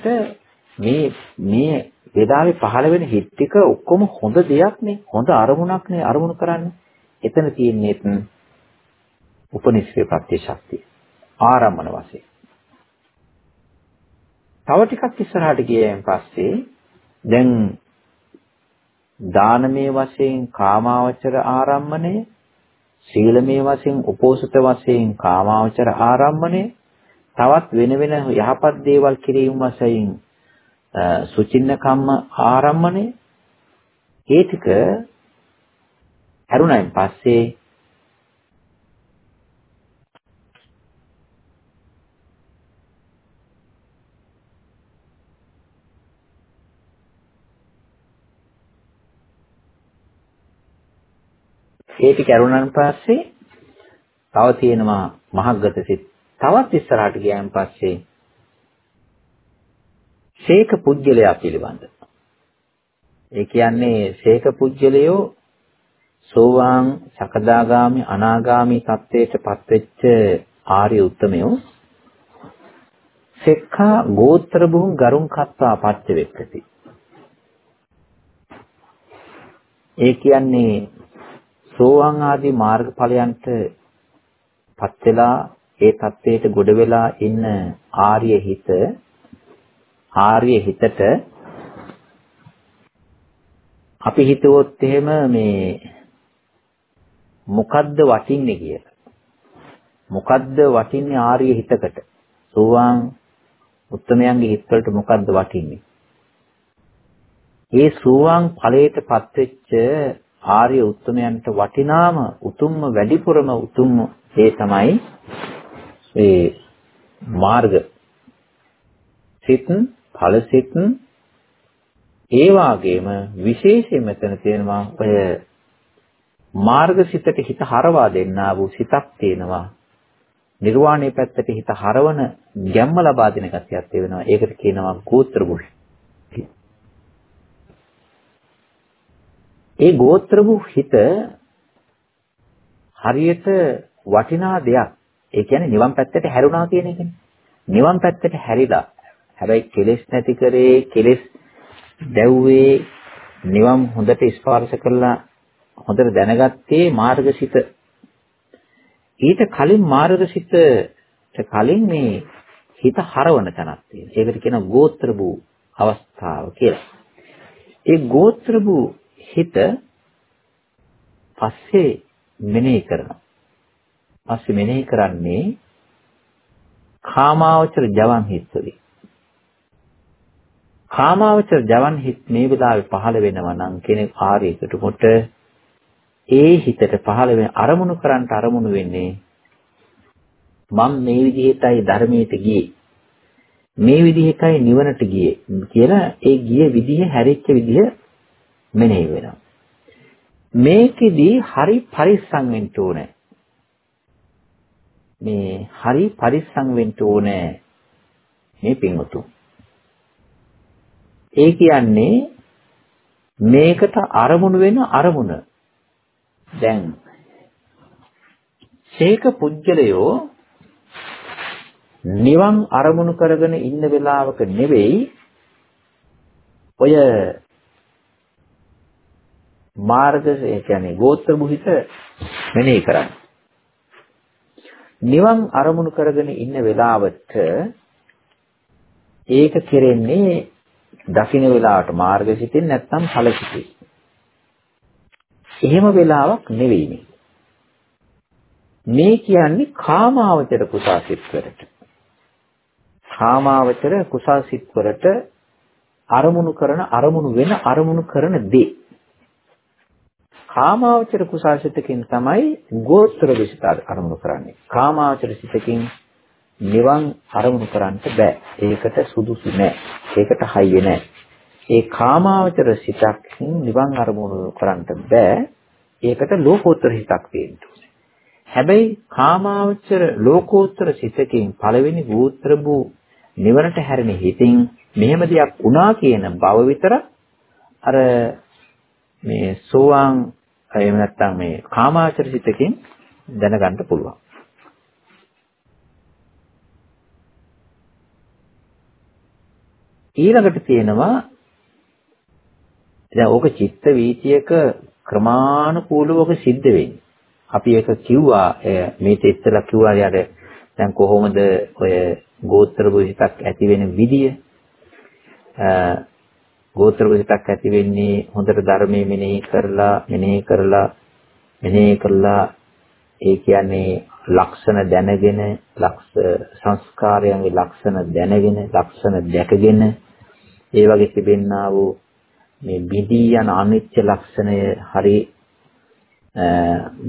මේ මේ වේදාවේ පහළ වෙන හිත් ටික ඔක්කොම හොඳ දෙයක් නේ හොඳ අරමුණක් නේ අරමුණු කරන්නේ එතන තියෙන්නේ උපනිශ්‍රේ ප්‍රත්‍ය ශක්තිය. ආරම්මන වශයෙන්. තව ටිකක් ඉස්සරහට ගියයන් පස්සේ දැන් දානමය වශයෙන් කාමාවචර ආරම්මණය සීලමය වශයෙන් උපෝසත වශයෙන් කාමාවචර ආරම්මණය තවත් වෙන වෙන යහපත් දේවල් කිරීම වශයෙන් සුචින්න කම්ම ආරම්මණය ඒ ටික හැරුණයින් පස්සේ ඒ ටික ඇරුණාන් පස්සේ තව තියෙනවා මහග්ගත සිත්. තවත් ඉස්සරහට ගියාන් පස්සේ ශේක පුජ්‍යලයා පිළිබඳ. ඒ කියන්නේ ශේක පුජ්‍යලයෝ සෝවාන් සකදාගාමි අනාගාමි තත්වයට පත්වෙච්ච ආර්ය උත්තමයෝ සෙක්ඛා ගෝත්‍ර භූම් ගරුම් කත්වා පච්ච වෙක්කති. ඒ කියන්නේ සෝවාන් ආදී මාර්ගඵලයන්ට පත් වෙලා ඒ தത്വයට ගොඩ වෙලා ඉන්න ආර්ය හිත ආර්ය හිතට අපි හිතුවොත් එහෙම මේ මොකද්ද වටින්නේ කියලා. මොකද්ද වටින්නේ ආර්ය හිතකට? සෝවාන් උත්තමයන්ගේ හිතවලට මොකද්ද වටින්නේ? ඒ සෝවාන් ඵලයටපත් වෙච්ච ආර්ය උත්තමයන්ට වටිනාම උතුම්ම වැඩිපුරම උතුම්ම ඒ තමයි ඒ මාර්ග. සිත් ඵල සිත් ඒ වාගේම විශේෂයෙන් මෙතන තියෙනවා ඔය මාර්ග සිතට හිත හරවා දෙන්නා වූ සිතක් තියෙනවා. නිර්වාණය පැත්තට හිත හරවන ගැම්ම ලබා දෙන ගතියක් තියෙනවා. ඒකට කියනවා ගෝත්‍ර බුද්ධ ඒ ගෝත්‍ර වූ හිත හරියට වටිනා දෙයක්. ඒ කියන්නේ නිවන් පැත්තට හැරුණා කියන එකනේ. නිවන් පැත්තට හැරිලා හැබැයි කෙලෙස් නැති කරේ කෙලෙස් දැව්වේ නිවන් හොඳට ස්පර්ශ කරලා හොඳට දැනගත්තේ මාර්ගසිත. ඊට කලින් මාර්ගසිතට කලින් මේ හිත හරවන තැනක් තියෙනවා. ඒකට කියනවා ගෝත්‍ර වූ අවස්ථාව කියලා. ඒ ගෝත්‍ර වූ හිත පස්සේ මෙනෙහි කරනවා. පස්සේ මෙනෙහි කරන්නේ කාමාවචර ජවන් හිත්වලින්. කාමාවචර ජවන් හිත් මේ වෙලාවේ පහළ වෙනවා නම් කෙනෙක් ආර්යයකට කොට ඒ හිතට පහළ වෙන අරමුණු කරන්ට අරමුණු වෙන්නේ මම මේ විදිහටයි ධර්මයට ගියේ මේ විදිහටයි නිවනට ගියේ කියලා ඒ ගිය විදිහ හැරිච්ච විදිහ මෙනෙහි වෙනවා. මේකෙදී හරි පරිස්සම් වෙන්න ඕනේ. මේ හරි පරිස්සම් වෙන්න ඕනේ මේ පින්වතු. ඒ කියන්නේ මේකට අරමුණු වෙන අරමුණ. දැන් ශේක පුජ්‍යලයෝ නිවන් අරමුණු කරගෙන ඉන්න වෙලාවක නෙවෙයි ඔය මාර්ග ඒ කියන්නේ ගෝත්‍ර බුහිත මෙනෙහි කරන්නේ. නිවන් අරමුණු කරගෙන ඉන්න වෙලාවට ඒක කෙරෙන්නේ දකින්න වෙලාවට මාර්ග සිතින් නැත්නම් ඵල සිතින්. එහෙම වෙලාවක් නෙවෙයි මේ. මේ කියන්නේ කාමාවචර කුසාසිත වලට. කාමාවචර කුසාසිත වලට අරමුණු කරන අරමුණු වෙන අරමුණු කරන දේ. කාමාවචර කුසාසිතකින් තමයි ගෝත්‍ර විසිත අරමුණු කරන්නේ. කාමාවචර සිතකින් නිවන් අරමුණු කරන්නට බෑ. ඒකට සුදුසු නෑ. ඒකට හයිය නෑ. ඒ කාමාවචර සිතකින් නිවන් අරමුණු කරන්නට බෑ. ඒකට ලෝකෝත්තර හිතක් තියෙන්න හැබැයි කාමාවචර ලෝකෝත්තර සිතකින් පළවෙනි ගෝත්‍ර වූ නිවනට හැරෙන හිතින් මෙහෙම දෙයක් වුණා කියන බව විතර අර මේ සෝවාන් එහෙම නැත්නම් මේ කාමාචර සිතකින් දැනගන්න පුළුවන්. ඊළඟට තියෙනවා දැන් ඕක චිත්ත වීතියක ක්‍රමානුකූලව ඕක සිද්ධ වෙන්නේ. අපි ඒක කිව්වා මේක ඉස්සෙල්ලා කිව්වා යාර දැන් කොහොමද ඔය ගෝත්‍ර බුහිතක් ඇති වෙන විදිය ගෝත්‍ර බුහිතක් ඇති වෙන්නේ හොඳට ධර්මයේ මෙනෙහි කරලා මෙනෙහි කරලා මෙනෙහි කරලා ඒ කියන්නේ ලක්ෂණ දැනගෙන ලක්ෂ සංස්කාරයන්ගේ ලක්ෂණ දැනගෙන ලක්ෂණ දැකගෙන ඒ වගේ තිබෙන්නා වූ මේ බිදී යන අනිත්‍ය ලක්ෂණය හරි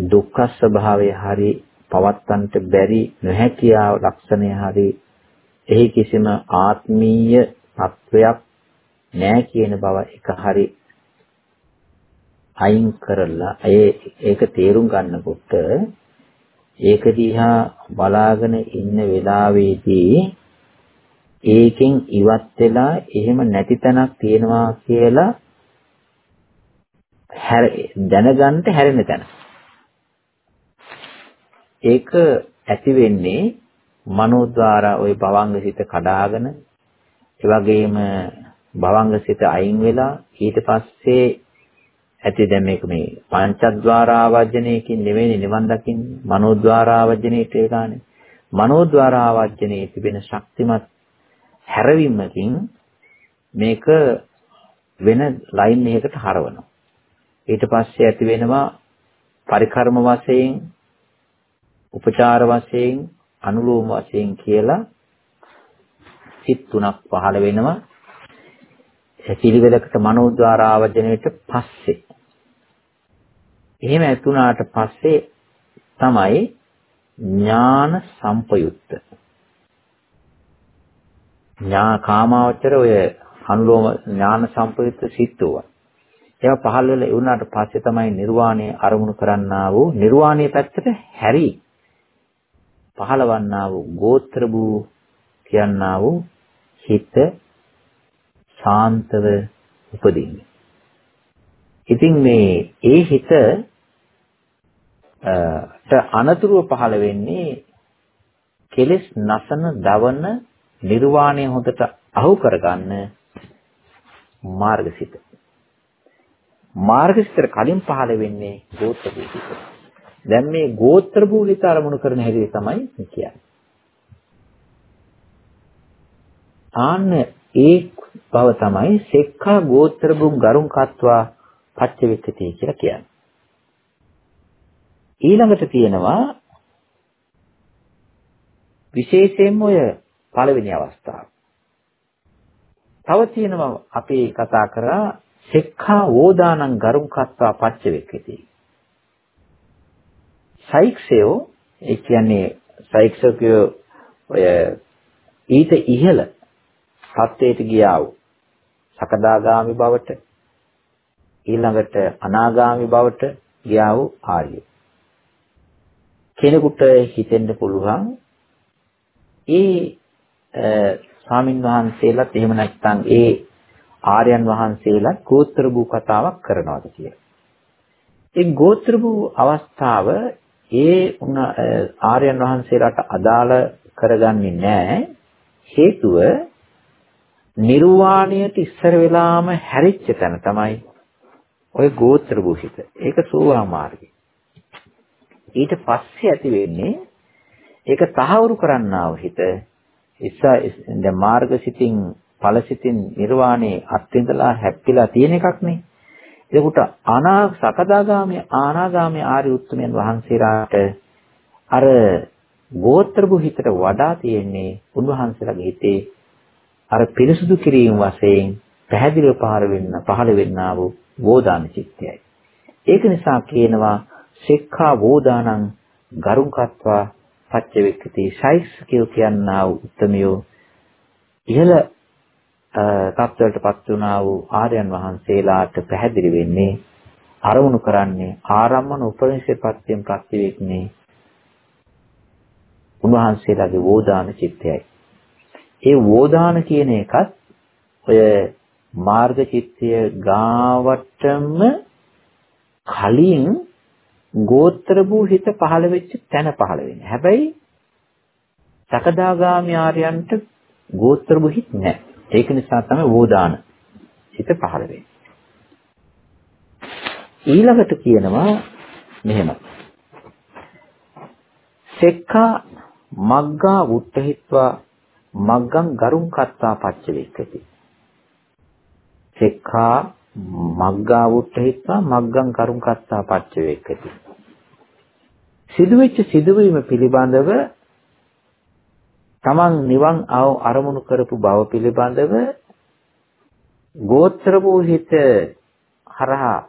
දුක්ඛ ස්වභාවය හරි පවත්තන්ට බැරි නොහැකියාව ලක්ෂණය හරි එහි කිසිම ආත්මීය තත්වයක් නැහැ කියන බව එක හරි අයින් කරලා ඒ ඒක තේරුම් ගන්නකොට ඒක දිහා බලාගෙන ඉන්න වෙලාවේදී ඒකෙන් ඉවත් වෙලා එහෙම නැති තැනක් තියෙනවා කියලා දැනගන්න හැරෙන තැන. ඒක ඇති වෙන්නේ මනෝද්වාරා ওই භවංග සිත කඩාගෙන ඒ වගේම භවංග සිත අයින් වෙලා ඊට පස්සේ ඇති දැන් මේක මේ පංචද්වාරා ආවර්ජනයකින් නෙවෙයි නිවන් දකින්නේ මනෝද්වාරා ආවර්ජනයට වෙලානේ මනෝද්වාරා ආවර්ජනයේ තිබෙන ශක්තිමත් හැරවීමකින් මේක වෙන ලයින් එකකට හරවනවා. ඊට පස්සේ ඇති වෙනවා පරිකර්ම වශයෙන් උපචාර වශයෙන් අනුලෝම වශයෙන් කියලා සිත් තුනක් පහළ වෙනවා. පිළිවෙලකට මනෝද්වාර ආවර්ජනයේට පස්සේ. එහෙම ඇතුණාට පස්සේ තමයි ඥාන සම්පයුක්ත. ඥා කාමාවචර ඔය අනුලෝම ඥාන සම්පයුක්ත සිත්තුවා ඒවා පහළ වෙලා ඉවුණාට පස්සේ තමයි නිර්වාණය අරමුණු කරන්නා වූ නිර්වාණය පැත්තට හැරි පහළවන්නා වූ ගෝත්‍ර වූ කියන්නා වූ හිත ශාන්තව උපදින්නේ. ඉතින් මේ ඒ හිත අනතුරුව පහළ වෙන්නේ කෙලෙස් නසන දවන නිර්වාණය හොඳට අහු කරගන්න මාර්ගසිත. මාර්ගසිතර කලින් පහළ වෙන්නේ ගෝත්‍ර භූතික. දැන් මේ ගෝත්‍ර භූලිත අරමුණු කරන හැටි තමයි කියන්නේ. ආන්න ඒ බව තමයි සෙක්ඛා ගෝත්‍ර භුම් ගරුම් කත්වා පච්චවික්කති කියලා කියන්නේ. ඊළඟට තියෙනවා විශේෂයෙන්ම ඔය පළවෙනි අවස්ථාව. තව තියෙනවා අපි කතා කරා සෙක්ඛා ඕදානං ගරුම් කත්වා පච්චවෙක්කති. සයික්සයෝ ඒ කියන්නේ සයික්සකයෝ ඔය ඊට ඉහළ සත්‍යයට ගියා වූ සකදාගාමි බවට ඊළඟට අනාගාමි බවට ගියා වූ ආර්ය. කෙනෙකුට හිතෙන්න පුළුවන් ඒ ස්වාමින් වහන්සේලාත් එහෙම නැත්නම් ඒ ආර්යයන් වහන්සේලා ගෝත්‍ර භූ කතාවක් කරනවාද කියලා. ඒ ගෝත්‍ර භූ අවස්ථාව ඒ ආර්යයන් වහන්සේලාට අදාළ කරගන්නේ නැහැ. හේතුව නිර්වාණයට ඉස්සර වෙලාම හැරිච්ච තැන තමයි ඔය ගෝත්‍ර භූෂිත. ඒක සෝවා මාර්ගය. ඊට පස්සේ ඇති වෙන්නේ ඒක තහවුරු කරන්නා වූ හිත ඉස්ස දැන් මාර්ගසිතින් ඵලසිතින් නිර්වාණේ අත්විඳලා හැප්පිලා තියෙන එකක් නේ. ඒකට අනා සකදාගාමී ආනාගාමී ආර්ය උත්තමයන් වහන්සේලාට අර ගෝත්‍රභු හිතට වඩා තියෙන්නේ උන්වහන්සේලාගේ හිතේ අර පිරිසුදු කිරීම වශයෙන් පැහැදිලිව පහළ වෙන්න පහළ වෙන්නා වූ වෝදාන චිත්තයයි. ඒක නිසා කියනවා සෙක්ඛා වෝදානං ගරුංකත්වා පච්චවෙක්කති ශෛක්ෂකයෝ කියනා වූ උත්තමියෝ ඉහළ තත්වයටපත් වුණා වූ ආර්යයන් වහන්සේලාට පැහැදිලි වෙන්නේ අරමුණු කරන්නේ ආරම්මන උපනිෂේපත්‍යම් ප්‍රතිවේක්නේ උන්වහන්සේලාගේ වෝදාන චිත්තයයි. ඒ වෝදාන කියන එකත් ඔය මාර්ග චිත්තය ගාවටම කලින් ගෝත්‍ර වූ හිත පහළ වෙච්ච තැන පහළ වෙන්නේ. හැබැයි සකදාගාමි ආර්යයන්ට ගෝත්‍ර වූ හිත නැහැ. ඒක නිසා තමයි වෝදාන සිත පහළ වෙන්නේ. ඊළඟට කියනවා මෙහෙම. සෙක්ඛා මග්ගා උත්තහිත්වා මග්ගං ගරුං කත්තා පච්චවේක්කති. සෙක්ඛා මග්ගා උත්තහිත්වා මග්ගං කරුං කත්තා පච්චවේක්කති. සිදුවෙච්ච සිදුවීම පිළිබඳව තමන් නිවන් අරමුණු කරපු බව පිළිබඳව ගෝත්‍ර පූජිත හරහා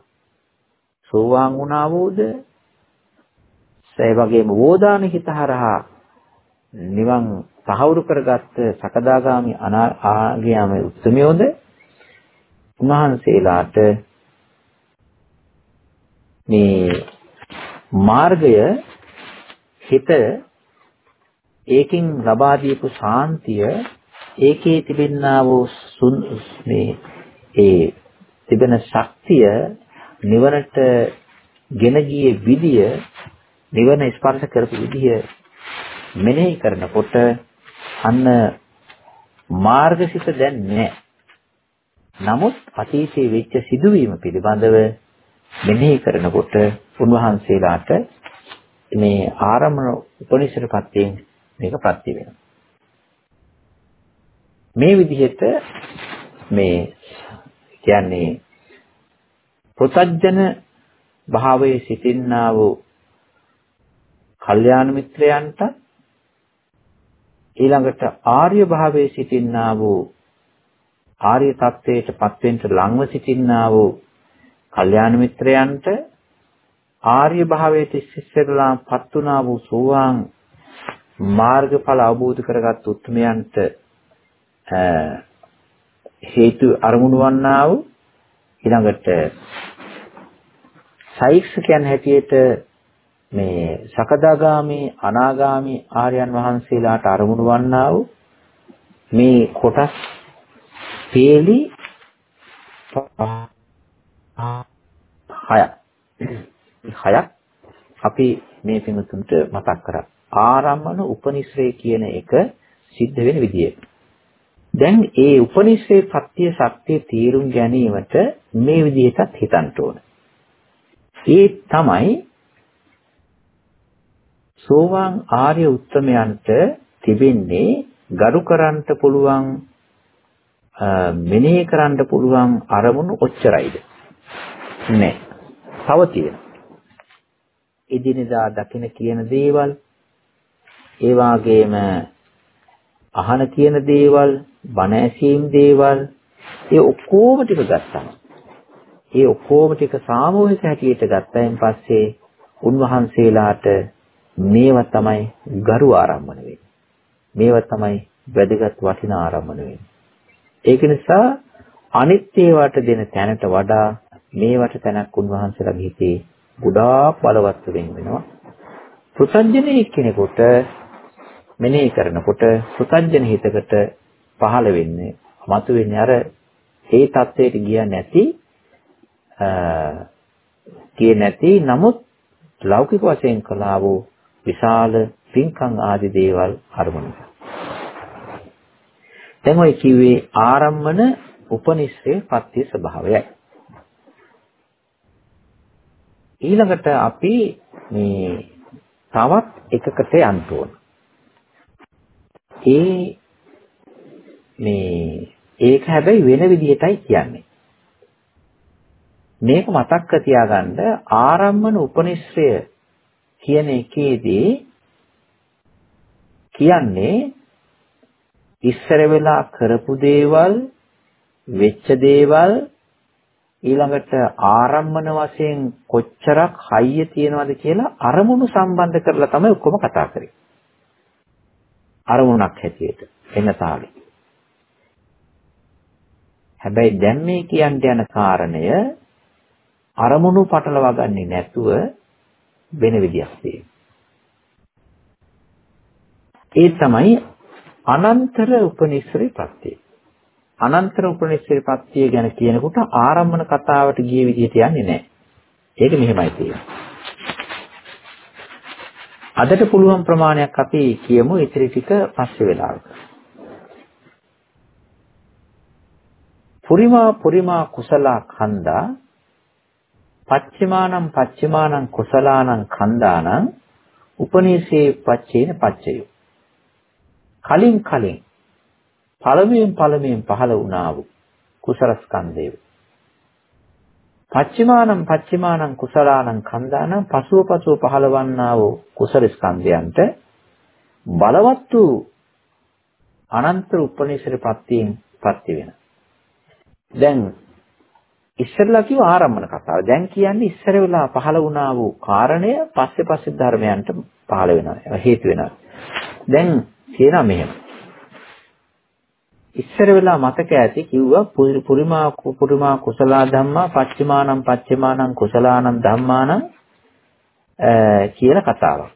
සෝවාන් වුණා වූද ඒ වගේම වෝදාන හිත හරහා නිවන් සහවුරු කරගත්ත සකදාගාමි අනාගාම උත්සමියෝද? උන්වහන්සේලාට මේ මාර්ගය හිත ඒකෙන් ලබා දීපු ශාන්තිය ඒකේ තිබෙනා වූ මේ ඒ තිබෙන ශක්තිය නිවනට ගෙන ගියේ විදිය නිවන ස්පර්ශ කරපු විදිය මෙනෙහි කරනකොට අන්න මාර්ගසිත දැන් නැහැ. නමුත් අතීතයේ වෙච්ච සිදුවීම පිළිබඳව මෙනෙහි කරනකොට උන්වහන්සේලාට මේ ආරම්භන උපනිෂදපත්යෙන් මේක ප්‍රත්‍ය වෙනවා. මේ විදිහට මේ කියන්නේ ප්‍රතජන භාවයේ සිටින්නා වූ කල්යාණ මිත්‍රයන්ට ඊළඟට ආර්ය භාවයේ සිටින්නා වූ ආර්ය තත්වයට පත්වෙන්න ලංව සිටින්නා වූ කල්යාණ මිත්‍රයන්ට ආර්ය භාවයට ඉස්සෙල්ලා පත් වුණා වූ සෝවාන් මාර්ගඵල අවබෝධ කරගත් උත්මයන්ට හේතු අරමුණු වන්නා වූ ඊළඟට සෛක්ෂකයන් හැටියට මේ සකදාගාමි අනාගාමි ආර්යයන් වහන්සේලාට අරමුණු වන්නා වූ මේ කොටස් පේලි හයක් හයක් අපි මේ පින්තුන්ට මතක් කරා ආරම්මන උපනිශ්‍රේ කියන එක සිද්ධ වෙන විදිය. දැන් ඒ උපනිශ්‍රේ සත්‍ය සත්‍ය තීරුම් ගැනීමට මේ විදිහටත් හිතන්න ඕන. ඒ තමයි සෝවාන් ආර්ය උත්තමයන්ට තිබෙන්නේ ගරු කරන්නට පුළුවන් මෙනෙහි කරන්න පුළුවන් අරමුණු ඔච්චරයිද? නෑ. තව තියෙනවා. එදිනෙදා දකින කියන දේවල් ඒ වාගේම අහන කියන දේවල් බණ ඇසීම් දේවල් ඒ ඔක්කොම ටික ගත්තම ඒ ඔක්කොම ටික සාමූහික හැටියට ගත්තයින් පස්සේ උන්වහන්සේලාට මේවා තමයි ගරු ආරම්මන වෙන්නේ. මේවා තමයි වැදගත් වටිනා ආරම්මන වෙන්නේ. ඒක නිසා අනිත් ඒවාට දෙන තැනට වඩා මේවට තැනක් උන්වහන්සේලාගේ හිතේ ගොඩාක් බලවත් වෙනවා. පුසජ්ජනේ කෙනෙකුට මෙනෙහි කරනකොට පුසජ්ජන හිතකට පහළ වෙන්නේ මතුවෙන්නේ අර ඒ தത്വයට ගිය නැති අ ගියේ නැති නමුත් ලෞකික වශයෙන් කළා වූ විශාල පින්කම් ආදී දේවල් අරමුණු. දැන් ඔය කිව්වේ ආරම්මන උපනිශ්‍රේ පත්‍ය ස්වභාවයයි. ඊළඟට අපි මේ තවත් එකකට යන්න ඕන. ඒ මේ ඒක හැබැයි වෙන විදිහටයි කියන්නේ. මේක මතක් කර තියාගන්න ආරම්මන උපනිශ්‍රය කියන එකේදී කියන්නේ ඉස්සර වෙලා කරපු දේවල් වෙච්ච දේවල් ඊළඟට ආරම්මන වශයෙන් කොච්චරක් හයිය තියනවද කියලා අරමුණු සම්බන්ධ කරලා තමයි ඔක්කොම කතා කරේ. අරමුණක් හැටියට එන තාලෙ. හැබැයි දැන් මේ කියන්න යන කාරණය අරමුණු පටලවා ගන්නේ නැතුව වෙන විදියක් තියෙනවා. ඒ තමයි අනන්තර උපනිශ්‍රේ ප්‍රත්‍යය. අනන්තර උපනිශ්‍රේපත්තිය ගැන කියනකොට ආරම්භන කතාවට ගිය විදිහට යන්නේ නැහැ. ඒක මෙහෙමයි තියෙන්නේ. අදට පුළුවන් ප්‍රමාණයක් අපි කියමු ඉතිරි ටික පස්සේ වෙලාවක. පුරිමා පුරිමා කුසල කන්දා පච්චිමානම් පච්චිමානම් කුසලානම් කන්දානම් උපනිෂේ පච්චේන පච්චය. කලින් කලින් පළමුවෙන් පළමුවෙන් පහළ වුණා වූ කුසල ස්කන්ධය. පච්චිමානම් පච්චිමානම් කුසලානම් කන්දානම් පසුව පසුව පහළවන්නා වූ කුසල ස්කන්ධයන්ට බලවත් වූ අනන්ත උපනිෂද ප්‍රත්‍යයෙන් ප්‍රත්‍ය වෙන. දැන් ඉස්සරලා කිව්ව ආරම්භන කතාව. දැන් කියන්නේ ඉස්සර වෙලා පහළ වුණා වූ කාරණය පස්සේ පස්සේ ධර්මයන්ට පහළ වෙනවා. හේතු වෙනවා. දැන් කියනවා මෙහෙම. ඉස්සර වෙලා මතක ඇති කිව්වා පුරිමා පුරිමා කුසල ධම්මා පච්චමානම් පච්චමානම් කුසලානම් ධම්මානම් කියන කතාවක්.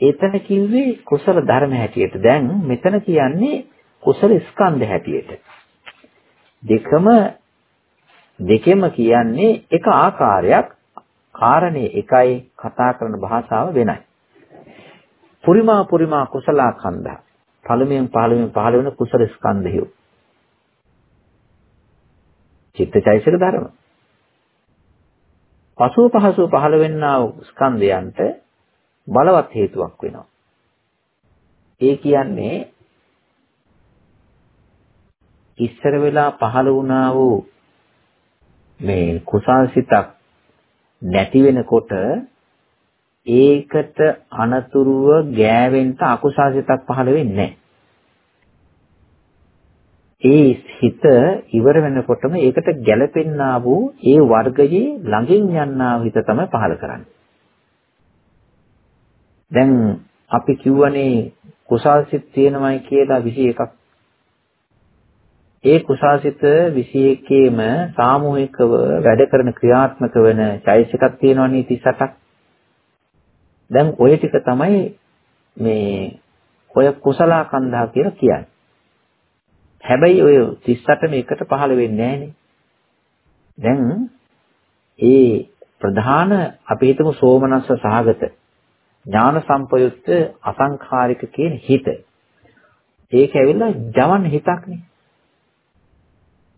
එතන කිව්වේ කුසල ධර්ම හැටියට. දැන් මෙතන කියන්නේ කුසල ස්කන්ධ හැටියට. දෙකම දෙකෙම කියන්නේ එක ආකාරයක් කාරණේ එකයි කතා කරන භාෂාව වෙනයි. පුරිමා පුරිමා කුසලා කන්දා පළමුවෙන් පළමුවෙන් පහළ වෙන කුසල ස්කන්ධය. චිත්තචෛසික ධර්ම. පසුව පහසුව පහළ වෙන්නා වූ ස්කන්ධයන්ට බලවත් හේතුවක් වෙනවා. ඒ කියන්නේ ඉස්සර වෙලා පහළ වුණා වූ මේ කුසල්සිතක් නැති වෙනකොට ඒකට අනතුරුව ගෑවෙන්න අකුසල්සිතක් පහළ වෙන්නේ ඒ හිත ඉවර වෙනකොටම ඒකට ගැළපෙන්නා වූ ඒ වර්ගයේ ළඟින් යන්නා හිත තමයි පහළ කරන්නේ. දැන් අපි කියවනේ කුසල්සිත තියෙනවයි කියලා 21ක් ඒ කුසාසිත 21ේම සාමූහිකව වැඩ කරන ක්‍රියාත්මක වෙන චෛසිකක් තියෙනවනේ 38ක්. දැන් ඔය ටික තමයි මේ ඔය කුසල කන්දා කියලා කියන්නේ. හැබැයි ඔය 38ම එකට පහළ වෙන්නේ නැහනේ. දැන් ඒ ප්‍රධාන අපි හිතමු සෝමනස්ස සහගත ඥාන සම්පයුක්ත අසංඛාරික කියන හිත. ඒක ඇවිල්ලා ජවන් හිතක්නේ.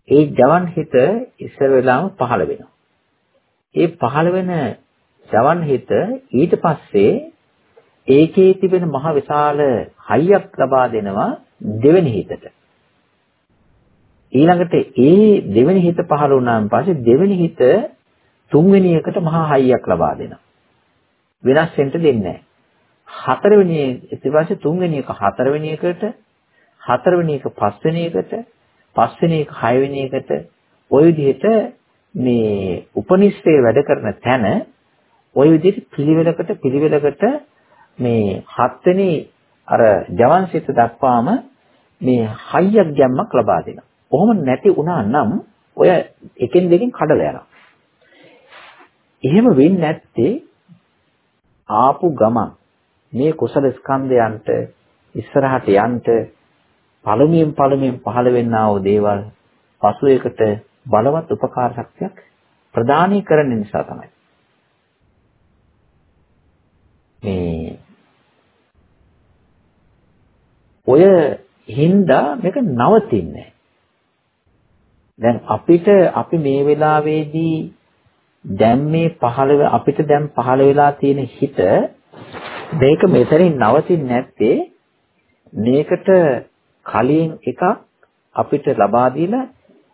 ඒ ජවන් හිත ඉස්සර වෙලාම පහළ වෙනවා. ඒ පහළ වෙන ජවන් හිත ඊට පස්සේ ඒකේ තිබෙන මහ විශාල හයියක් ලබා දෙනවා දෙවෙනි හිතට. ඊළඟට ඒ දෙවෙනි හිත පහළ වුණාන් පස්සේ දෙවෙනි හිත තුන්වෙනි එකට මහා හයියක් ලබා දෙනවා. වෙනස් වෙන්න දෙන්නේ නැහැ. හතරවෙනි ඊට පස්සේ තුන්වෙනි එක හතරවෙනි එකට හතරවෙනි එක පස්වෙනි එකට පස්වෙනි එක හයවෙනි එකට ওই විදිහට මේ උපනිෂ්ඨේ වැඩ කරන තැන ওই විදිහට පිළිවෙලකට පිළිවෙලකට මේ හත්වෙනි අර ජවන්සිත දක්වාම මේ හයියක් ගැම්මක් ලබා දෙනවා. කොහොම නැති වුණා නම් ඔය එකෙන් දෙකෙන් කඩලා යනවා. එහෙම වෙන්නේ නැත්තේ ආපු ගමන් මේ කුසල ස්කන්ධයන්ට ඉස්සරහට යන්න පළමුවෙන් පළමුවෙන් පහළ වෙන්නා වූ දේවල් පසු එකට බලවත් උපකාර ශක්තියක් ප්‍රදානය කරන නිසා තමයි. මේ ඔය හින්දා මේක නවතින්නේ දැන් අපිට අපි මේ වෙලාවේදී දැන් මේ පහළ අපිට දැන් පහළ වෙලා තියෙන හිත මේක මෙතනින් නවතින්නේ නැත්තේ මේකට කලින් එකක් අපිට ලබා දීලා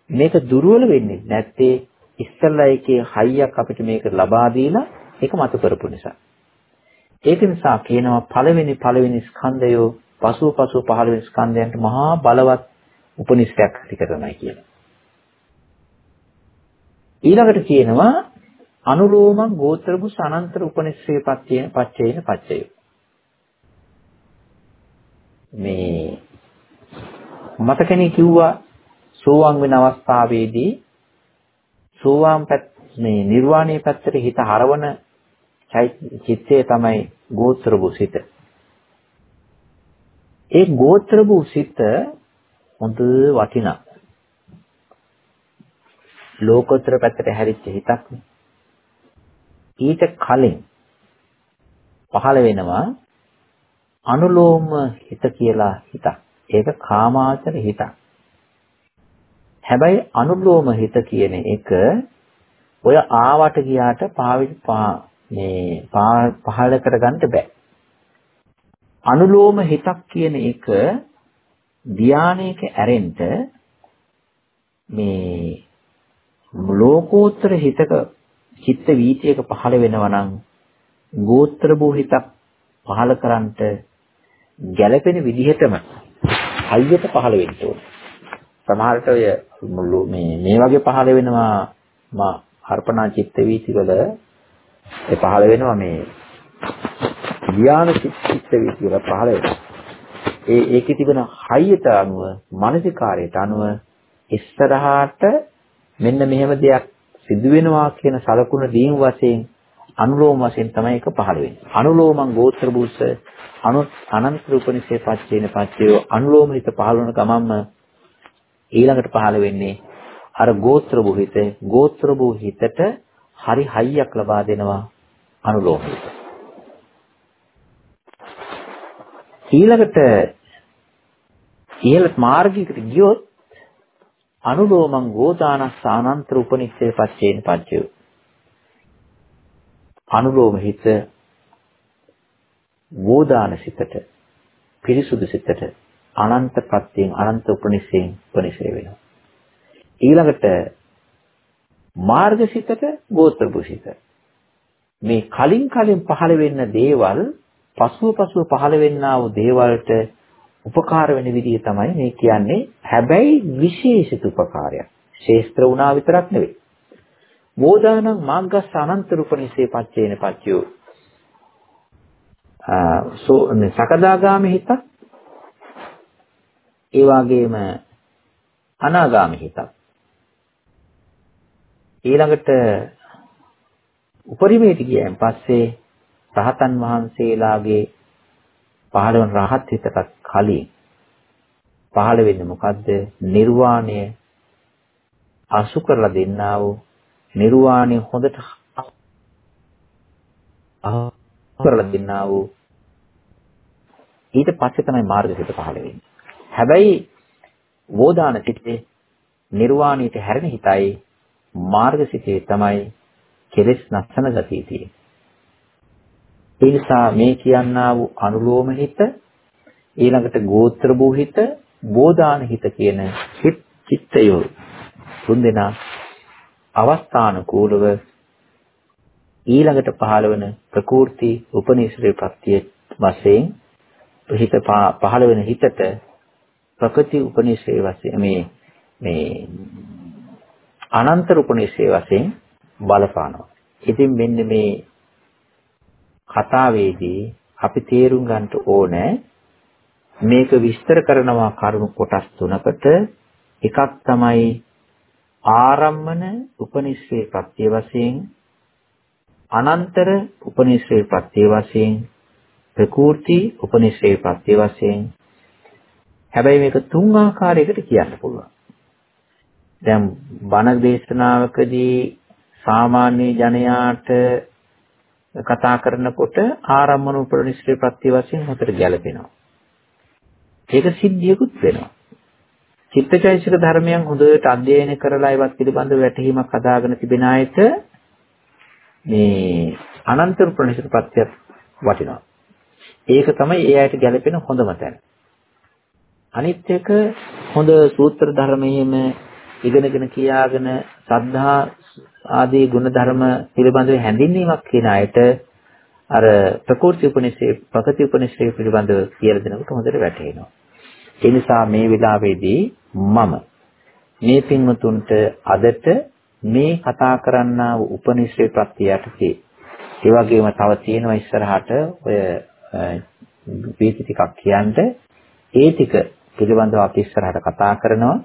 මේක දුර්වල වෙන්නේ නැත්තේ ඉස්සල්ලා එකේ හයියක් අපිට මේක ලබා දීලා ඒක මතු කරපු නිසා. ඒක නිසා කියනවා පළවෙනි පළවෙනි ස්කන්ධය පසුව පසුව පහළ වෙන ස්කන්ධයන්ට මහා බලවත් උපනිෂයක් ඇති කරනයි කියලා. ඊළඟට කියනවා අනුලෝමං ගෝත්‍රබුස් අනන්තර උපනිශ්‍රේ පච්චේන පච්චේන පච්චය. මේ මතකනේ කිව්වා සෝවාන් වෙන අවස්ථාවේදී සෝවාන් පැත් මේ නිර්වාණය පැත්තට හිත හරවන චිත්තය තමයි ගෝත්‍ර බුසිත. ඒ ගෝත්‍ර බුසිත හොඳ වටිනා. ලෝකෝත්තර පැත්තට හැරිච්ච හිතක් නේ. ඊට කලින් පහළ වෙනවා අනුලෝම හිත කියලා හිතක්. ඒක කාමාචර හිතක්. හැබැයි අනුලෝම හිත කියන එක ඔය ආවට ගියාට පාවිච්චි මේ පහල කරගන්න බෑ. අනුලෝම හිතක් කියන එක ධානයක ඇරෙන්න මේ ලෝකෝත්තර හිතක චිත්ත වීතියක පහළ වෙනවා නම් ගෝත්‍ර භූ හිතක් පහළ කරන්නට ගැළපෙන විදිහටම හයියට පහළ වෙන්න ඕනේ. සමහරට ඔය මේ මේ වගේ පහළ වෙනවා මා අර්පණා චිත්ත වීතිවල ඒ පහළ වෙනවා මේ ධ්‍යාන චිත්ත වීතිවල පහළ වෙනවා. ඒ ඒකේ තිබෙන හයියට අනුව මානසිකාරයට අනුව ඉස්සරහාට මෙන්න මෙහෙම දෙයක් සිදු වෙනවා කියන සලකුණ දීම් වශයෙන් අනුලෝම වශයෙන් තමයි ඒක පහළ වෙන්නේ. අනුලෝමං ගෝත්‍ර බුස්ස අනු අනන්ත රූපනිසේ පච්චේන පච්චයෝ අනුලෝම හිත පහළ වන ගමන්ම ඊළඟට පහළ වෙන්නේ අර ගෝත්‍ර බුහිත ගෝත්‍ර බුහිතට හරි හයියක් ලබා දෙනවා අනුලෝම හිත. ඊළඟට ඉහළ මාර්ගයකට ගියොත් අනුලෝමං ගෝදානස්ස අනන්තර උපනිෂේ පච්චේන පච්චයෝ අනුලෝම හිත වෝදාන සිතට පිරිසුදු සිතට අනන්ත ප්‍රත්‍යයෙන් අනන්ත උපනිෂයෙන් උපනිෂය වෙනවා ඊළඟට මාර්ගසිතට ගෝත්‍ර පුසිත මේ කලින් කලින් පහළ වෙන්න දේවල් පසුව පසුව පහළ වෙන්නා වූ දේවල්ට උපකාර වෙන විදිය තමයි මේ කියන්නේ. හැබැයි විශේෂිත උපකාරයක්. ශේස්ත්‍ර වුණා විතරක් නෙවෙයි. මෝදානං මාග්ගස් අනන්ත රූපනිසේ පච්චේන පච්චයෝ. ආ සෝ සකදාගාමි හිතක් ඒ වගේම අනාගාමි හිතක් ඊළඟට උපරිමයට ගියන් පස්සේ රහතන් වහන්සේලාගේ පහළ වන රහත් හිතට කලින් පහළ වෙන්නේ මොකද්ද? නිර්වාණය අසු කරලා දෙන්නා වූ නිර්වාණය හොඳට අහ කරලා දෙන්නා වූ ඊට පස්සේ තමයි මාර්ගසිත පහළ වෙන්නේ. හැබැයි වෝදාන සිතේ නිර්වාණයට හැරෙන හිතයි මාර්ගසිතේ තමයි කෙලෙස් නැසන ගතිය තියෙන්නේ. ඒ නිසා මේ කියන්නා වූ අනුලෝම හිත ඊළඟට ගෝත්‍ර භූ හිත බෝධාන හිත කියන හිත චිත්තයෝ තුන්දෙනා අවස්ථානුකූලව ඊළඟට පහළ වන ප්‍රකෘති උපනිශ්‍රේ ප්‍රත්‍ය වශයෙන් හිත පහළ වෙන හිතට ප්‍රකෘති උපනිශ්‍රේ වශයෙන් මේ මේ අනන්ත උපනිශ්‍රේ වශයෙන් බලපානවා. ඉතින් මෙන්න මේ කතාවේදී අපි තේරුම් ගන්න ඕනේ මේක විස්තර කරනවා කරුණු කොටස් තුනකට එකක් තමයි ආරම්මන උපනිශ්‍රේ ප්‍රත්‍ය වශයෙන් අනන්තර උපනිශ්‍රේ ප්‍රත්‍ය වශයෙන් ප්‍රකෘති උපනිශ්‍රේ ප්‍රත්‍ය වශයෙන් හැබැයි මේක තුන් ආකාරයකට කියන්න පුළුවන්. දැන් බණ දේශනාවකදී සාමාන්‍ය ජනයාට කතා කරනකොට ආරම්මන උපනිශ්‍රේ ප්‍රත්‍ය වශයෙන් හොතට ගැලපෙනවා. ඒක සිද්ධියකුත් වෙනවා. චිත්තචෛතසික ධර්මයන් හොඳට අධ්‍යයනය කරලා ඒවත් පිළිබඳව වැටහීමක් හදාගෙන තිබෙන අයට මේ අනන්ත උපනිශ්‍රේ ප්‍රත්‍යයක් වටිනවා. ඒක තමයි ඒ අයට ගැලපෙන හොඳම තැන. අනිත් එක හොඳ සූත්‍ර ධර්මයේම ඉගෙනගෙන කියාගෙන සද්ධා ආදී ගුණධර්ම පිළිබඳව හැඳින්වීමක් කියන අයට අර ප්‍රකෘති උපනිෂේ ප්‍රකෘති උපනිෂේ පිළිබඳව කියලා දෙනකොට හොඳට වැටහෙනවා. ඒ නිසා මේ වෙලාවේදී මම මේ පින්වතුන්ට අදට මේ කතා කරන්නා වූ උපනිෂේ ප්‍රත්‍ය යටතේ ඒ වගේම තව තියෙනවා ඉස්සරහට ඔය වීති ටිකක් කියන්න ඒ ටික පිළිබඳව අපි ඉස්සරහට කතා කරනවා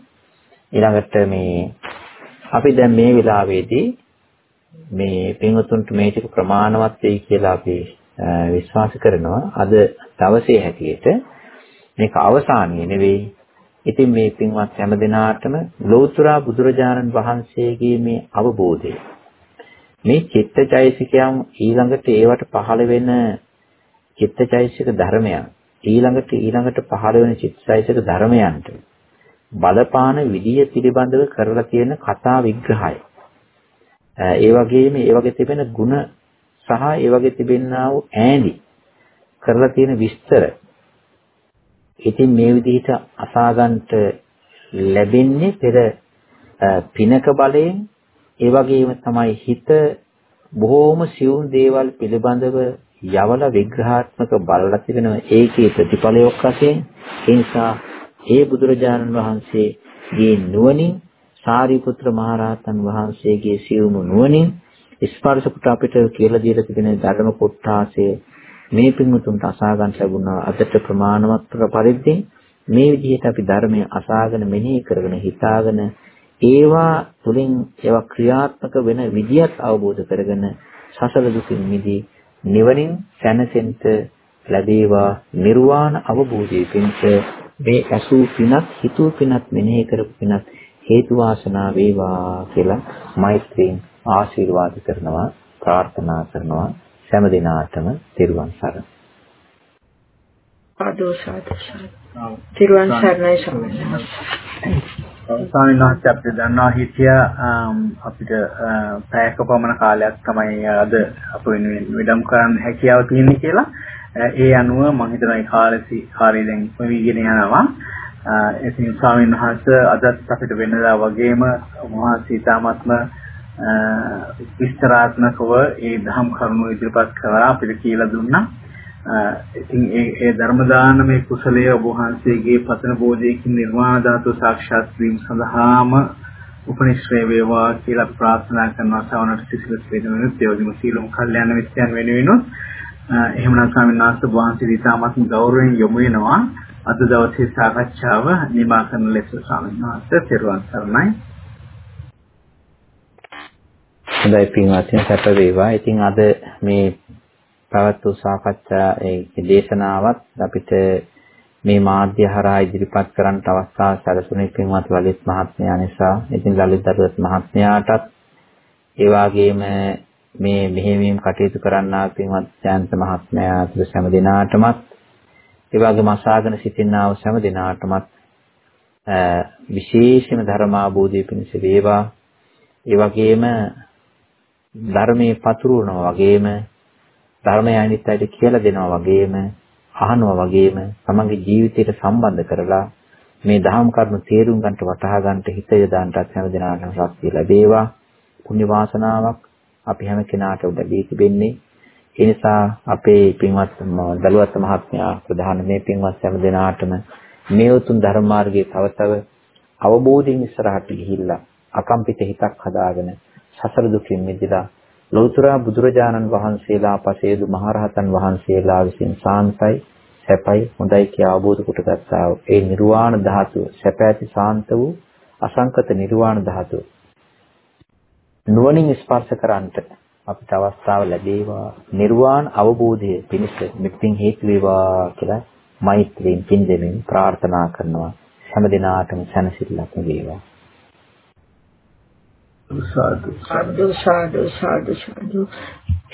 ඊළඟට මේ අපි දැන් මේ වෙලාවේදී මේ පින්වතුන්ට මේ ටික ප්‍රමාණවත් වෙයි කියලා අපි විශ්වාස කරනවා. අද දවසේ හැටියට මේක අවසානිය නෙවෙයි. ඉතින් මේ පින්වත් හැම දිනාටම ලෝතර බුදුරජාණන් වහන්සේගේ මේ අවබෝධය මේ චිත්තචෛසිකයන් ඊළඟට ඒවට පහළ වෙන චිත්තචෛසික ධර්මයන් ඊළඟට ඊළඟට පහළ වෙන චිත්තචෛසික ධර්මයන්ට බලපාන විදිය පිළිබඳව කරලා තියෙන කතා විග්‍රහය. ඒ වගේම ඒ වගේ තිබෙන ಗುಣ සහ ඒ වගේ තිබෙනා වූ ඈඳි කරලා තියෙන විස්තර ඉතින් මේ විදිහට අසාගන්ට ලැබෙන්නේ පෙර පිනක බලයෙන්. ඒ වගේම තමයි හිත බොහෝම සියුම් දේවල් පිළිබඳව යවල විග්‍රහාත්මක බලලා තිබෙන ඒකේ ප්‍රතිඵලයක් වශයෙන් ඒ නිසා ඒ බුදුරජාණන් වහන්සේගේ නුවණින් සාරිපුත්‍ර මහරහතන් වහන්සේගේ සියුම් නුවණින් ස්පර්ශ කොට අපිට කියලා දීලා තිබෙන ධර්ම කොටාසේ මේ පින්වතුන්ට අසා ගන්න ලැබුණා. අදට ප්‍රමාණවත් පරිද්දෙන් මේ විදිහට අපි ධර්මය අසාගෙන මෙනෙහි කරගෙන හිතාගෙන ඒවා තුලින් ඒවා ක්‍රියාත්මක වෙන විදියත් අවබෝධ කරගෙන සසල දුකින් මිදී නිවනින් සැනසෙන්න ලැබේවා. නිර්වාණ අවබෝධයේ පිණිස මේ අසූ පිනත් හිතුව පිනත් මෙනෙහි කරපු පිනත් හේතු වාසනා වේවා කියලා මෛත්‍රියෙන් ආශිර්වාද කරනවා ප්‍රාර්ථනා කරනවා. සෑම දිනාටම තිරුවන් සරණයි ආදෝ සාදු සාදු තිරුවන් සරණයි ස්වාමීන් ස්වාමීන් වහන්සේ අපිට දන්නවා හිටිය අපිට පැයක පමණ කාලයක් තමයි අද අප වෙනුවෙන් විඩම් කරන්න හැකියාව තියෙන්නේ කියලා. ඒ අනුව මම හිතනවා ඒ කාලෙසි කාර්යය දැන් වෙවිගෙන යනවා. ඉතින් ස්වාමීන් වහන්සේ අදත් අපිට වෙනදා වගේම මහසී තාමත්ම විස්තරාත්මකව ඒ ධම් කරුණු ඉදිරිපත් කරලා අපිට කියලා දුන්නා. ඉතින් ඒ ඒ ධර්ම දානමේ කුසලයේ ඔබ වහන්සේගේ පතන බෝධියකින් නිර්වාණ ධාතු සාක්ෂාත් වීම සඳහාම උපනිශ්‍රේ වේවා කියලා ප්‍රාර්ථනා කරනවා සවනට සිසිලස් වේදනුත් යෝගිම සීලම කල්යනා මිත්‍යන් වෙනුවෙනුත්. එහෙමනම් ස්වාමීන් වහන්සේ වහන්සේ ඉතාමත් ගෞරවයෙන් යොමු වෙනවා. අද දවසේ සාකච්ඡාව නිමා කරන ලෙස ස්වාමීන් වහන්සේ පෙරවන් සරණයි. හොඳයි පින්වත්නි සැප වේවා. ඉතින් අද මේ පැවැත් වූ සාකච්ඡා ඒ දේශනාවත් අපිට මේ මාධ්‍ය හරහා ඉදිරිපත් කරන්න අවස්ථාව සැලසුනේ පින්වත් ලලිත් මහත්මයා නිසා. ඉතින් ලලිත් දරුවත් මහත්මයාටත් ඒ වගේම මේ මෙහෙවීම් කටයුතු කරන්නා පින්වත් ජයන්ත මහත්මයා අතුළු සෑම දිනාටමත් ඒ වගේම අසාගෙන සිටිනා වූ සෑම දිනාටමත් විශේෂම ධර්මාභෝධය පිණිස වේවා. ඒ වගේම ධර්මයේ පතුරවනවා වගේම ධර්මය අනිත් අයට කියලා දෙනවා වගේම අහනවා වගේම තමන්ගේ ජීවිතයට සම්බන්ධ කරලා මේ දහම් කරුණු තේරුම් ගන්නට වටහා ගන්නට හිත යොදාන්නටත් හැම දිනකටම ශක්තිය ලැබේවා. පුණ්‍ය වාසනාවක් අපි හැම කෙනාටම ලැබී තිබෙන්නේ. ඒ නිසා අපේ පින්වත් දලුවත් මහත්මයා ප්‍රධාන මේ පින්වත් හැම දිනාටම මේ උතුම් ධර්ම මාර්ගයේ තව තව අවබෝධයෙන් ඉස්සරහට ගිහිල්ලා අකම්පිත හිතක් හදාගෙන සසර දුකින් මිදලා ලෞතර බුදුරජාණන් වහන්සේලා පසේදු මහරහතන් වහන්සේලා විසින් සාන්තයි සැපයි හොඳයි කියා අවබෝධ කොටගත්තා ඒ නිර්වාණ ධාතුව සැප ඇති සාන්ත වූ අසංකත නිර්වාණ ධාතුව. නුවණින් ස්පර්ශ කරන්නට අපිට අවස්ථාව ලැබේවා. නිර්වාණ අවබෝධය පිණිස මෙත්ින් හේතු වේවා කියලා මෛත්‍රියෙන් පින් දෙමින් ප්‍රාර්ථනා කරනවා. හැම දිනාටම සැනසෙල්ලක් වේවා. සාදු සාදු. සාදු සාදු සාදු